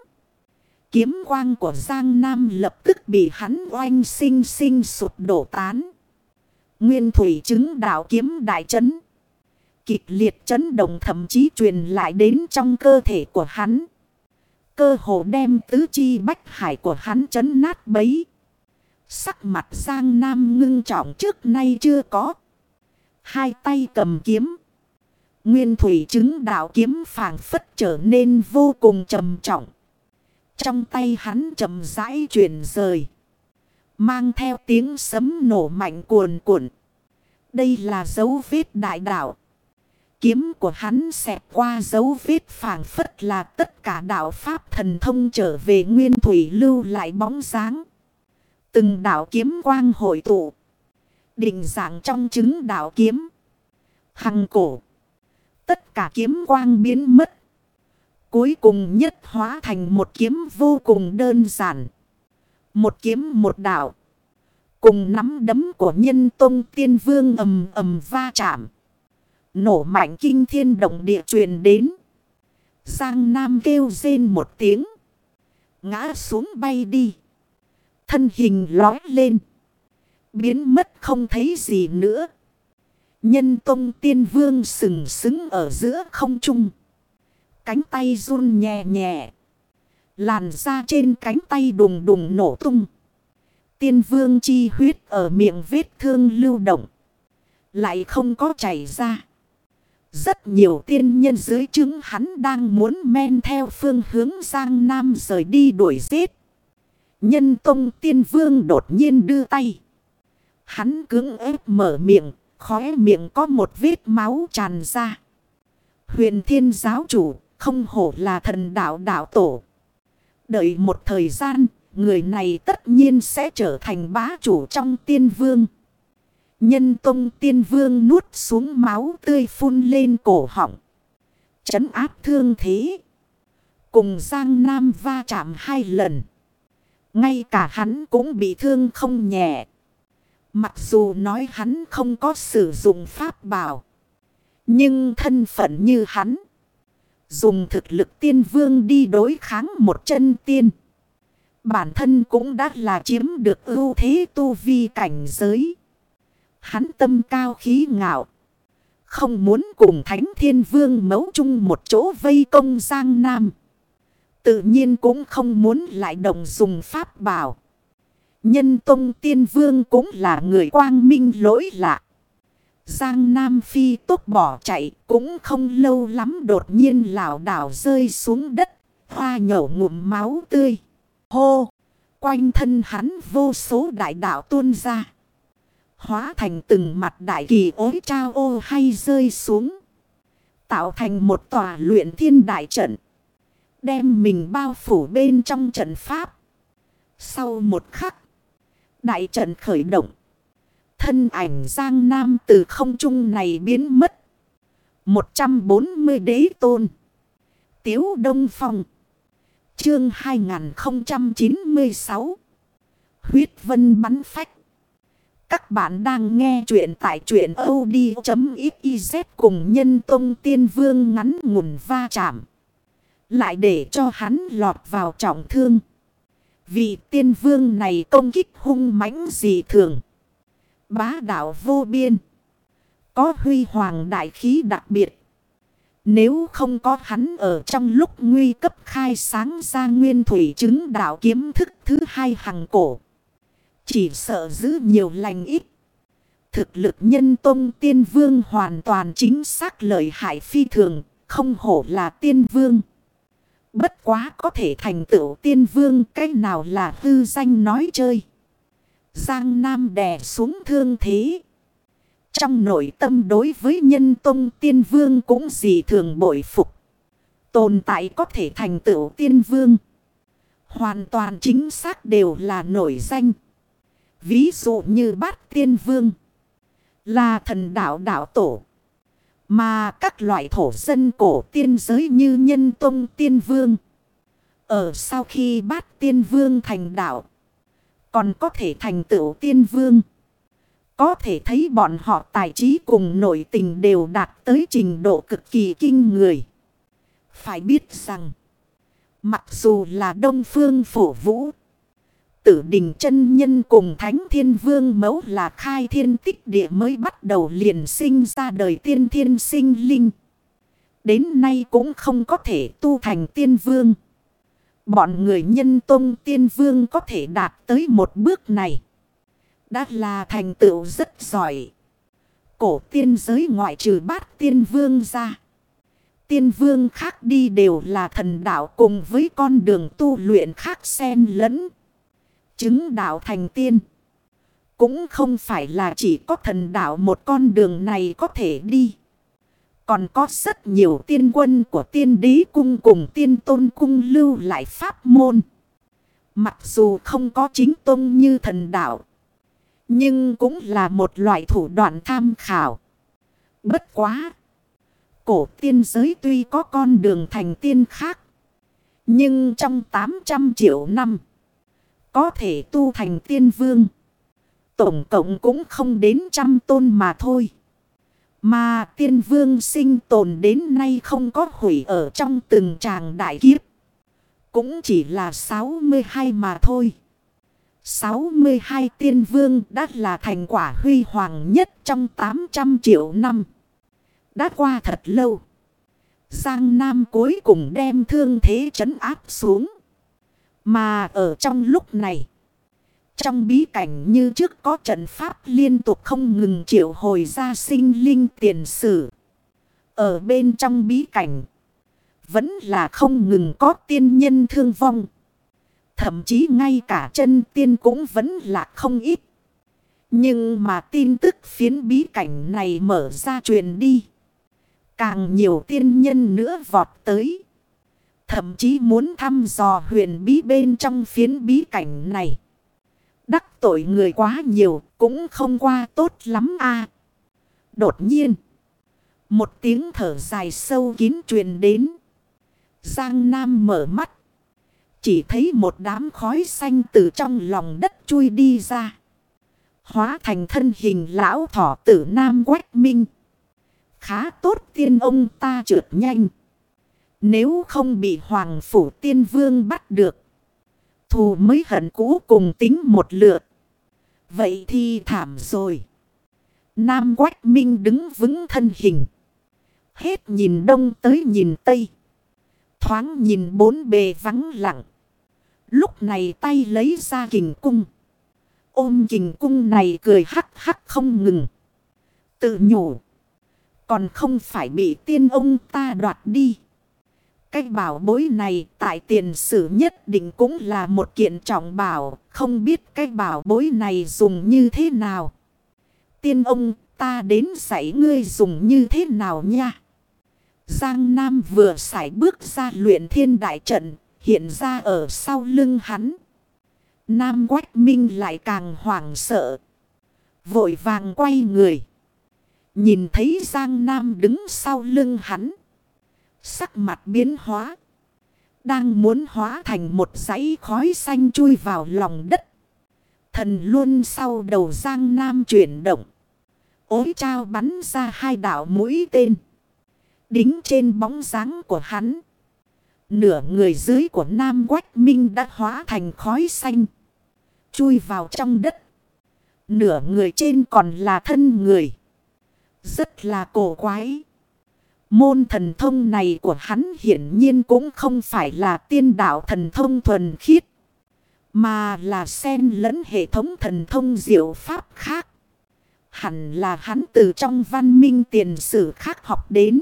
Kiếm quang của Giang Nam lập tức bị hắn oanh sinh sinh sụp đổ tán. Nguyên thủy chứng đạo kiếm đại chấn. Kịch liệt chấn động thậm chí truyền lại đến trong cơ thể của hắn. Cơ hồ đem tứ chi bách hải của hắn chấn nát bấy. Sắc mặt Giang Nam ngưng trọng trước nay chưa có. Hai tay cầm kiếm. Nguyên thủy chứng đạo kiếm phảng phất trở nên vô cùng trầm trọng. Trong tay hắn chậm rãi chuyển rời. Mang theo tiếng sấm nổ mạnh cuồn cuộn. Đây là dấu vết đại đạo. Kiếm của hắn xẹp qua dấu vết phảng phất là tất cả đạo Pháp thần thông trở về nguyên thủy lưu lại bóng dáng. Từng đạo kiếm quang hội tụ. Định dạng trong chứng đạo kiếm. Hằng cổ. Tất cả kiếm quang biến mất. Cuối cùng nhất hóa thành một kiếm vô cùng đơn giản. Một kiếm một đạo. Cùng nắm đấm của nhân tông tiên vương ầm ầm va chạm. Nổ mạnh kinh thiên động địa truyền đến. Giang Nam kêu rên một tiếng. Ngã xuống bay đi. Thân hình lói lên. Biến mất không thấy gì nữa. Nhân tông tiên vương sừng sững ở giữa không trung. Cánh tay run nhẹ nhẹ. Làn da trên cánh tay đùng đùng nổ tung. Tiên vương chi huyết ở miệng vết thương lưu động. Lại không có chảy ra. Rất nhiều tiên nhân dưới chứng hắn đang muốn men theo phương hướng Giang Nam rời đi đuổi giết. Nhân tông tiên vương đột nhiên đưa tay. Hắn cứng ép mở miệng, khóe miệng có một vết máu tràn ra. Huyền thiên giáo chủ, không hổ là thần đạo đạo tổ. Đợi một thời gian, người này tất nhiên sẽ trở thành bá chủ trong tiên vương. Nhân tông tiên vương nuốt xuống máu tươi phun lên cổ họng. Chấn áp thương thế. Cùng Giang Nam va chạm hai lần. Ngay cả hắn cũng bị thương không nhẹ. Mặc dù nói hắn không có sử dụng pháp bảo. Nhưng thân phận như hắn. Dùng thực lực tiên vương đi đối kháng một chân tiên. Bản thân cũng đã là chiếm được ưu thế tu vi cảnh giới. Hắn tâm cao khí ngạo. Không muốn cùng Thánh Thiên Vương mấu chung một chỗ vây công Giang Nam. Tự nhiên cũng không muốn lại đồng dùng pháp bảo. Nhân Tông Tiên Vương cũng là người quang minh lỗi lạ. Giang Nam Phi tốt bỏ chạy cũng không lâu lắm đột nhiên lảo đảo rơi xuống đất. Hoa nhổ ngụm máu tươi. Hô! Quanh thân hắn vô số đại đạo tuôn ra. Hóa thành từng mặt đại kỳ ối trao ô hay rơi xuống. Tạo thành một tòa luyện thiên đại trận. Đem mình bao phủ bên trong trận pháp. Sau một khắc. Đại trận khởi động. Thân ảnh Giang Nam từ không trung này biến mất. 140 đế tôn. Tiếu Đông Phong. Chương 2096. Huyết vân bắn phách. Các bạn đang nghe chuyện tại chuyện od.xyz cùng nhân tông tiên vương ngắn ngủn va chạm. Lại để cho hắn lọt vào trọng thương. Vị tiên vương này công kích hung mãnh dị thường. Bá đạo vô biên. Có huy hoàng đại khí đặc biệt. Nếu không có hắn ở trong lúc nguy cấp khai sáng ra nguyên thủy chứng đạo kiếm thức thứ hai hằng cổ. Chỉ sợ giữ nhiều lành ít. Thực lực nhân tông tiên vương hoàn toàn chính xác lợi hại phi thường, không hổ là tiên vương. Bất quá có thể thành tựu tiên vương cách nào là hư danh nói chơi. Giang Nam đè xuống thương thế. Trong nội tâm đối với nhân tông tiên vương cũng gì thường bội phục. Tồn tại có thể thành tựu tiên vương. Hoàn toàn chính xác đều là nổi danh. Ví dụ như bát tiên vương. Là thần đạo đạo tổ. Mà các loại thổ dân cổ tiên giới như nhân tông tiên vương. Ở sau khi bát tiên vương thành đạo. Còn có thể thành tựu tiên vương. Có thể thấy bọn họ tài trí cùng nội tình đều đạt tới trình độ cực kỳ kinh người. Phải biết rằng. Mặc dù là đông phương phổ vũ. Tử đình chân nhân cùng thánh thiên vương mẫu là khai thiên tích địa mới bắt đầu liền sinh ra đời tiên thiên sinh linh. Đến nay cũng không có thể tu thành tiên vương. Bọn người nhân tông tiên vương có thể đạt tới một bước này. Đã là thành tựu rất giỏi. Cổ tiên giới ngoại trừ bát tiên vương ra. Tiên vương khác đi đều là thần đạo cùng với con đường tu luyện khác xen lẫn. Chứng đạo thành tiên. Cũng không phải là chỉ có thần đạo một con đường này có thể đi. Còn có rất nhiều tiên quân của tiên đế cung cùng tiên tôn cung lưu lại pháp môn. Mặc dù không có chính tôn như thần đạo. Nhưng cũng là một loại thủ đoạn tham khảo. Bất quá. Cổ tiên giới tuy có con đường thành tiên khác. Nhưng trong 800 triệu năm. Có thể tu thành tiên vương. Tổng cộng cũng không đến trăm tôn mà thôi. Mà tiên vương sinh tồn đến nay không có hủy ở trong từng tràng đại kiếp. Cũng chỉ là 62 mà thôi. 62 tiên vương đã là thành quả huy hoàng nhất trong 800 triệu năm. Đã qua thật lâu. Giang Nam cuối cùng đem thương thế trấn áp xuống. Mà ở trong lúc này. Trong bí cảnh như trước có trận pháp liên tục không ngừng triệu hồi ra sinh linh tiền sử. Ở bên trong bí cảnh. Vẫn là không ngừng có tiên nhân thương vong. Thậm chí ngay cả chân tiên cũng vẫn là không ít. Nhưng mà tin tức phiến bí cảnh này mở ra truyền đi. Càng nhiều tiên nhân nữa vọt tới thậm chí muốn thăm dò huyền bí bên trong phiến bí cảnh này. Đắc tội người quá nhiều, cũng không qua tốt lắm a Đột nhiên. Một tiếng thở dài sâu kín truyền đến. Giang Nam mở mắt. Chỉ thấy một đám khói xanh từ trong lòng đất chui đi ra. Hóa thành thân hình lão thỏ tử Nam Quách Minh. Khá tốt tiên ông ta trượt nhanh. Nếu không bị Hoàng Phủ Tiên Vương bắt được. Thù mới hận cũ cùng tính một lượt. Vậy thì thảm rồi. Nam Quách Minh đứng vững thân hình. Hết nhìn đông tới nhìn tây. Thoáng nhìn bốn bề vắng lặng. Lúc này tay lấy ra kình cung. Ôm kình cung này cười hắc hắc không ngừng. Tự nhủ. Còn không phải bị tiên ông ta đoạt đi. Cái bảo bối này tại tiền sử nhất định cũng là một kiện trọng bảo. Không biết cái bảo bối này dùng như thế nào. Tiên ông, ta đến dạy ngươi dùng như thế nào nha. Giang Nam vừa sải bước ra luyện thiên đại trận. Hiện ra ở sau lưng hắn. Nam Quách Minh lại càng hoảng sợ. Vội vàng quay người. Nhìn thấy Giang Nam đứng sau lưng hắn. Sắc mặt biến hóa. Đang muốn hóa thành một dãy khói xanh chui vào lòng đất. Thần luôn sau đầu Giang Nam chuyển động. Ối trao bắn ra hai đảo mũi tên. Đính trên bóng dáng của hắn. Nửa người dưới của Nam Quách Minh đã hóa thành khói xanh. Chui vào trong đất. Nửa người trên còn là thân người. Rất là cổ quái. Môn thần thông này của hắn hiển nhiên cũng không phải là tiên đạo thần thông thuần khiết. Mà là xen lẫn hệ thống thần thông diệu pháp khác. Hẳn là hắn từ trong văn minh tiền sử khác học đến.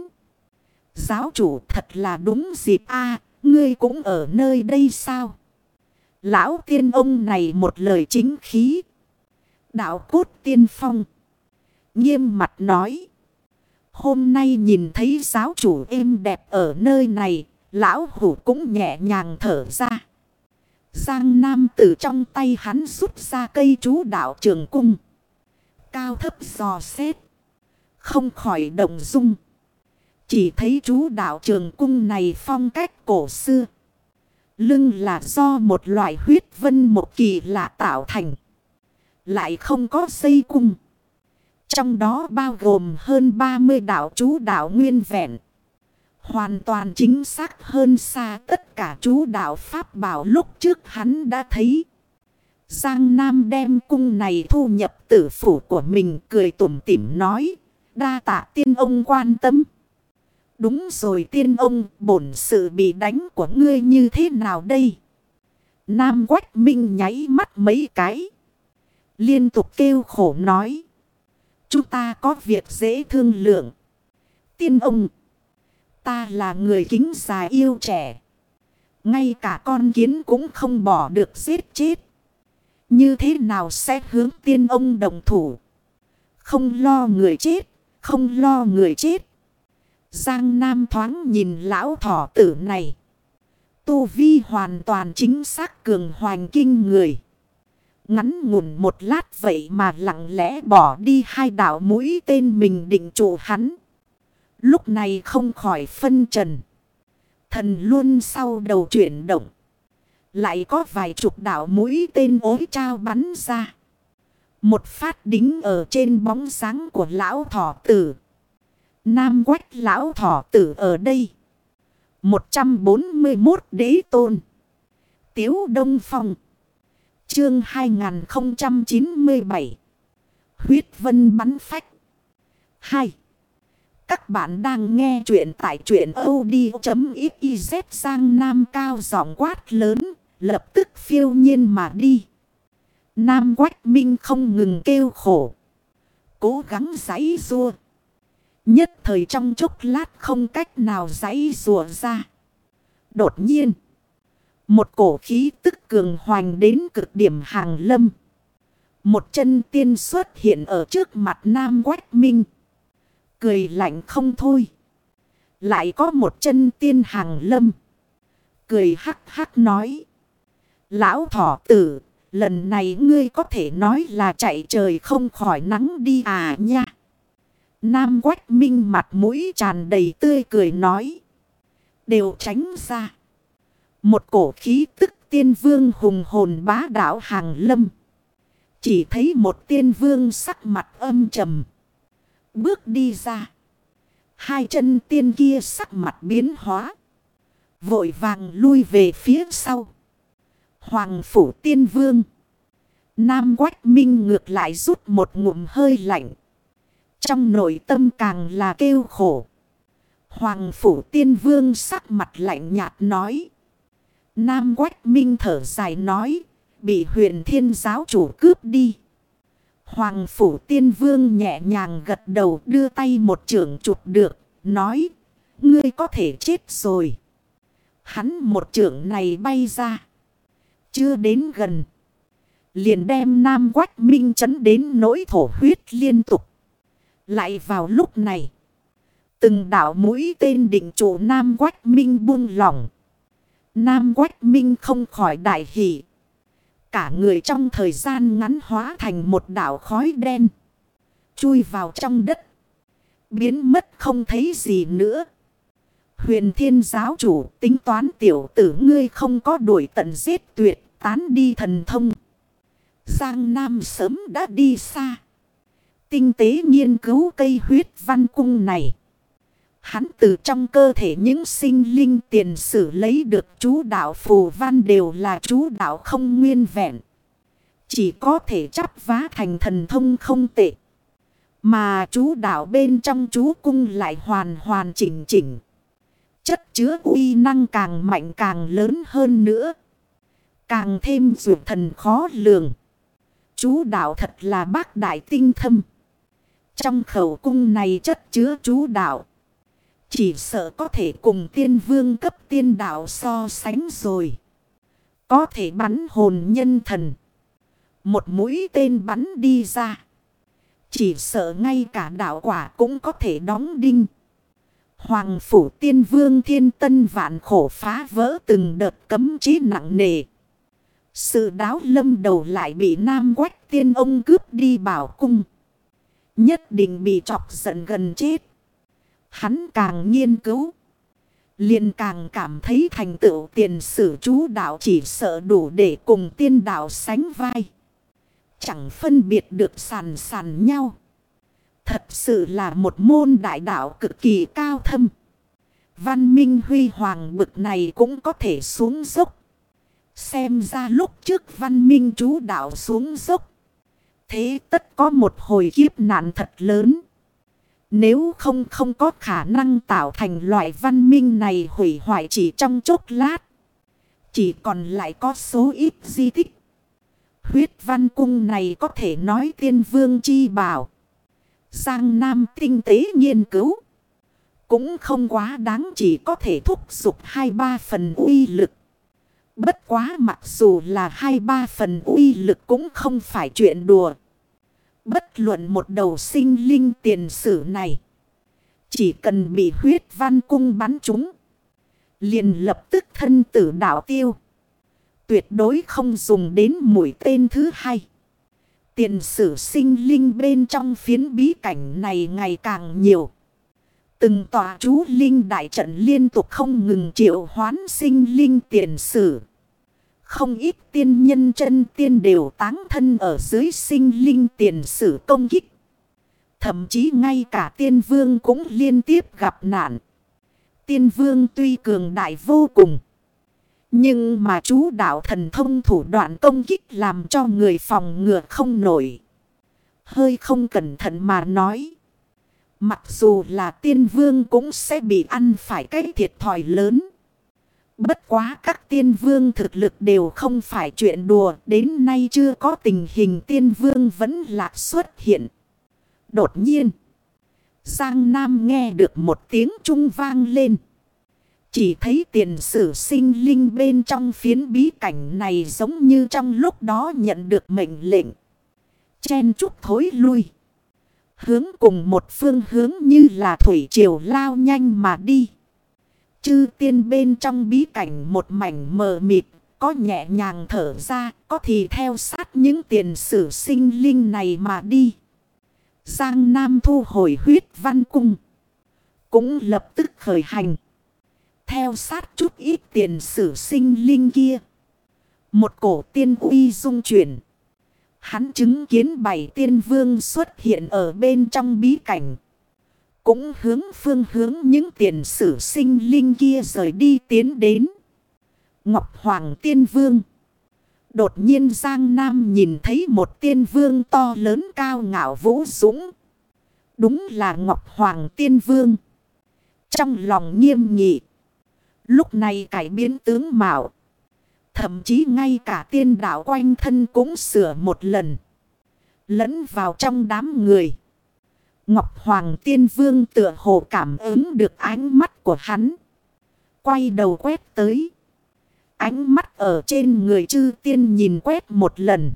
Giáo chủ thật là đúng dịp a, ngươi cũng ở nơi đây sao? Lão tiên ông này một lời chính khí. Đạo cốt tiên phong. Nghiêm mặt nói. Hôm nay nhìn thấy giáo chủ êm đẹp ở nơi này. Lão hủ cũng nhẹ nhàng thở ra. Giang Nam từ trong tay hắn rút ra cây chú đạo trường cung. Cao thấp giò xét. Không khỏi động dung. Chỉ thấy chú đạo trường cung này phong cách cổ xưa. Lưng là do một loại huyết vân một kỳ lạ tạo thành. Lại không có xây cung. Trong đó bao gồm hơn 30 đạo chú đạo nguyên vẹn. Hoàn toàn chính xác hơn xa tất cả chú đạo Pháp bảo lúc trước hắn đã thấy. Giang Nam đem cung này thu nhập tử phủ của mình cười tủm tỉm nói. Đa tạ tiên ông quan tâm. Đúng rồi tiên ông, bổn sự bị đánh của ngươi như thế nào đây? Nam Quách Minh nháy mắt mấy cái. Liên tục kêu khổ nói. Chúng ta có việc dễ thương lượng. Tiên ông. Ta là người kính già yêu trẻ. Ngay cả con kiến cũng không bỏ được giết chết. Như thế nào sẽ hướng tiên ông đồng thủ? Không lo người chết. Không lo người chết. Giang Nam thoáng nhìn lão thỏ tử này. Tu vi hoàn toàn chính xác cường hoành kinh người. Ngắn ngủn một lát vậy mà lặng lẽ bỏ đi hai đảo mũi tên mình định trụ hắn. Lúc này không khỏi phân trần. Thần luôn sau đầu chuyển động. Lại có vài chục đảo mũi tên ối trao bắn ra. Một phát đính ở trên bóng sáng của lão thỏ tử. Nam quách lão thỏ tử ở đây. 141 đế tôn. Tiếu Đông Phong. Chương 2097. Huyết vân bắn phách. 2. Các bạn đang nghe chuyện tại chuyện od.xyz sang Nam cao giọng quát lớn. Lập tức phiêu nhiên mà đi. Nam Quách Minh không ngừng kêu khổ. Cố gắng giấy rua. Nhất thời trong chốc lát không cách nào giãy rùa ra. Đột nhiên. Một cổ khí tức cường hoành đến cực điểm hàng lâm. Một chân tiên xuất hiện ở trước mặt Nam Quách Minh. Cười lạnh không thôi. Lại có một chân tiên hàng lâm. Cười hắc hắc nói. Lão thỏ tử, lần này ngươi có thể nói là chạy trời không khỏi nắng đi à nha. Nam quách minh mặt mũi tràn đầy tươi cười nói. Đều tránh ra. Một cổ khí tức tiên vương hùng hồn bá đạo hàng lâm. Chỉ thấy một tiên vương sắc mặt âm trầm. Bước đi ra. Hai chân tiên kia sắc mặt biến hóa. Vội vàng lui về phía sau. Hoàng phủ tiên vương. Nam quách minh ngược lại rút một ngụm hơi lạnh. Trong nội tâm càng là kêu khổ. Hoàng phủ tiên vương sắc mặt lạnh nhạt nói. Nam quách minh thở dài nói. Bị huyền thiên giáo chủ cướp đi. Hoàng phủ tiên vương nhẹ nhàng gật đầu đưa tay một trưởng chụp được. Nói. Ngươi có thể chết rồi. Hắn một trưởng này bay ra. Chưa đến gần. Liền đem Nam Quách Minh chấn đến nỗi thổ huyết liên tục. Lại vào lúc này. Từng đảo mũi tên định chủ Nam Quách Minh buông lỏng. Nam Quách Minh không khỏi đại hỷ. Cả người trong thời gian ngắn hóa thành một đảo khói đen. Chui vào trong đất. Biến mất không thấy gì nữa. Huyền thiên giáo chủ, tính toán tiểu tử ngươi không có đuổi tận giết tuyệt, tán đi thần thông. Giang Nam sớm đã đi xa. Tinh tế nghiên cứu cây huyết văn cung này. Hắn từ trong cơ thể những sinh linh tiền sử lấy được chú đạo phù văn đều là chú đạo không nguyên vẹn. Chỉ có thể chắp vá thành thần thông không tệ. Mà chú đạo bên trong chú cung lại hoàn hoàn chỉnh chỉnh. Chất chứa uy năng càng mạnh càng lớn hơn nữa. Càng thêm dù thần khó lường. Chú đạo thật là bác đại tinh thâm. Trong khẩu cung này chất chứa chú đạo. Chỉ sợ có thể cùng tiên vương cấp tiên đạo so sánh rồi. Có thể bắn hồn nhân thần. Một mũi tên bắn đi ra. Chỉ sợ ngay cả đạo quả cũng có thể đóng đinh. Hoàng phủ tiên vương thiên tân vạn khổ phá vỡ từng đợt cấm chí nặng nề. Sự đáo lâm đầu lại bị nam quách tiên ông cướp đi bảo cung. Nhất định bị chọc giận gần chết. Hắn càng nghiên cứu. liền càng cảm thấy thành tựu tiền sử chú đạo chỉ sợ đủ để cùng tiên đạo sánh vai. Chẳng phân biệt được sàn sàn nhau. Thật sự là một môn đại đạo cực kỳ cao thâm. Văn minh huy hoàng bực này cũng có thể xuống dốc. Xem ra lúc trước văn minh chú đạo xuống dốc. Thế tất có một hồi kiếp nạn thật lớn. Nếu không không có khả năng tạo thành loại văn minh này hủy hoại chỉ trong chốc lát. Chỉ còn lại có số ít di tích. Huyết văn cung này có thể nói tiên vương chi bảo. Giang Nam tinh tế nghiên cứu. Cũng không quá đáng chỉ có thể thúc giục hai ba phần uy lực. Bất quá mặc dù là hai ba phần uy lực cũng không phải chuyện đùa. Bất luận một đầu sinh linh tiền sử này. Chỉ cần bị huyết văn cung bắn chúng. Liền lập tức thân tử đảo tiêu. Tuyệt đối không dùng đến mũi tên thứ hai. Tiền sử sinh linh bên trong phiến bí cảnh này ngày càng nhiều. Từng tòa chú linh đại trận liên tục không ngừng triệu hoán sinh linh tiền sử. Không ít tiên nhân chân tiên đều táng thân ở dưới sinh linh tiền sử công kích. Thậm chí ngay cả tiên vương cũng liên tiếp gặp nạn. Tiên vương tuy cường đại vô cùng. Nhưng mà chú đạo thần thông thủ đoạn công kích làm cho người phòng ngừa không nổi. Hơi không cẩn thận mà nói. Mặc dù là tiên vương cũng sẽ bị ăn phải cái thiệt thòi lớn. Bất quá các tiên vương thực lực đều không phải chuyện đùa. Đến nay chưa có tình hình tiên vương vẫn lạc xuất hiện. Đột nhiên. Giang Nam nghe được một tiếng trung vang lên. Chỉ thấy tiền sử sinh linh bên trong phiến bí cảnh này giống như trong lúc đó nhận được mệnh lệnh. Chen chút thối lui. Hướng cùng một phương hướng như là thủy triều lao nhanh mà đi. Chư tiên bên trong bí cảnh một mảnh mờ mịt, có nhẹ nhàng thở ra, có thì theo sát những tiền sử sinh linh này mà đi. Giang Nam thu hồi huyết văn cung. Cũng lập tức khởi hành. Theo sát chút ít tiền sử sinh linh kia. Một cổ tiên uy dung chuyển. Hắn chứng kiến bảy tiên vương xuất hiện ở bên trong bí cảnh. Cũng hướng phương hướng những tiền sử sinh linh kia rời đi tiến đến. Ngọc Hoàng Tiên Vương. Đột nhiên Giang Nam nhìn thấy một tiên vương to lớn cao ngạo vũ dũng. Đúng là Ngọc Hoàng Tiên Vương. Trong lòng nghiêm nghị. Lúc này cải biến tướng mạo. Thậm chí ngay cả tiên đạo quanh thân cũng sửa một lần. Lẫn vào trong đám người. Ngọc Hoàng Tiên Vương tựa hồ cảm ứng được ánh mắt của hắn. Quay đầu quét tới. Ánh mắt ở trên người chư tiên nhìn quét một lần.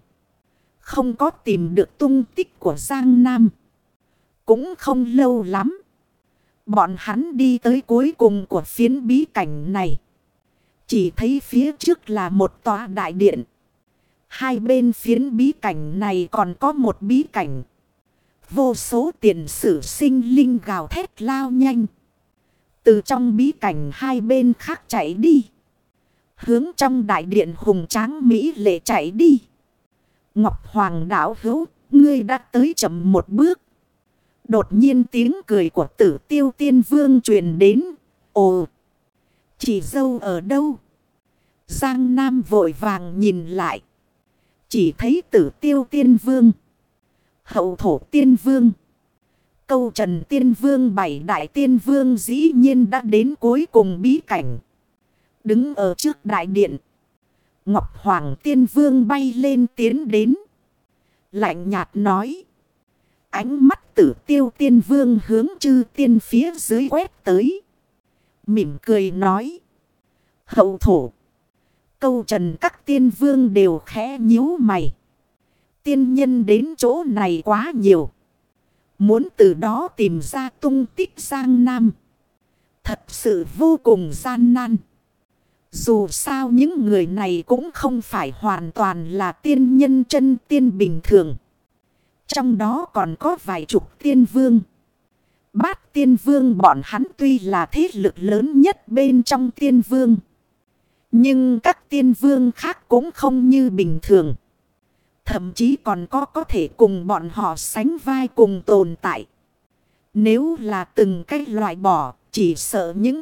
Không có tìm được tung tích của Giang Nam. Cũng không lâu lắm. Bọn hắn đi tới cuối cùng của phiến bí cảnh này. Chỉ thấy phía trước là một tòa đại điện. Hai bên phiến bí cảnh này còn có một bí cảnh. Vô số tiền sử sinh linh gào thét lao nhanh. Từ trong bí cảnh hai bên khác chạy đi. Hướng trong đại điện hùng tráng Mỹ lệ chạy đi. Ngọc Hoàng đảo hữu, ngươi đã tới chậm một bước. Đột nhiên tiếng cười của tử tiêu tiên vương truyền đến. Ồ! Chỉ dâu ở đâu? Giang Nam vội vàng nhìn lại. Chỉ thấy tử tiêu tiên vương. Hậu thổ tiên vương. Câu trần tiên vương bảy đại tiên vương dĩ nhiên đã đến cuối cùng bí cảnh. Đứng ở trước đại điện. Ngọc Hoàng tiên vương bay lên tiến đến. Lạnh nhạt nói. Ánh mắt tử tiêu tiên vương hướng chư tiên phía dưới quét tới. Mỉm cười nói. Hậu thổ. Câu trần các tiên vương đều khẽ nhíu mày. Tiên nhân đến chỗ này quá nhiều. Muốn từ đó tìm ra tung tích giang Nam. Thật sự vô cùng gian nan. Dù sao những người này cũng không phải hoàn toàn là tiên nhân chân tiên bình thường. Trong đó còn có vài chục tiên vương. Bát tiên vương bọn hắn tuy là thế lực lớn nhất bên trong tiên vương. Nhưng các tiên vương khác cũng không như bình thường. Thậm chí còn có có thể cùng bọn họ sánh vai cùng tồn tại. Nếu là từng cái loại bỏ, chỉ sợ những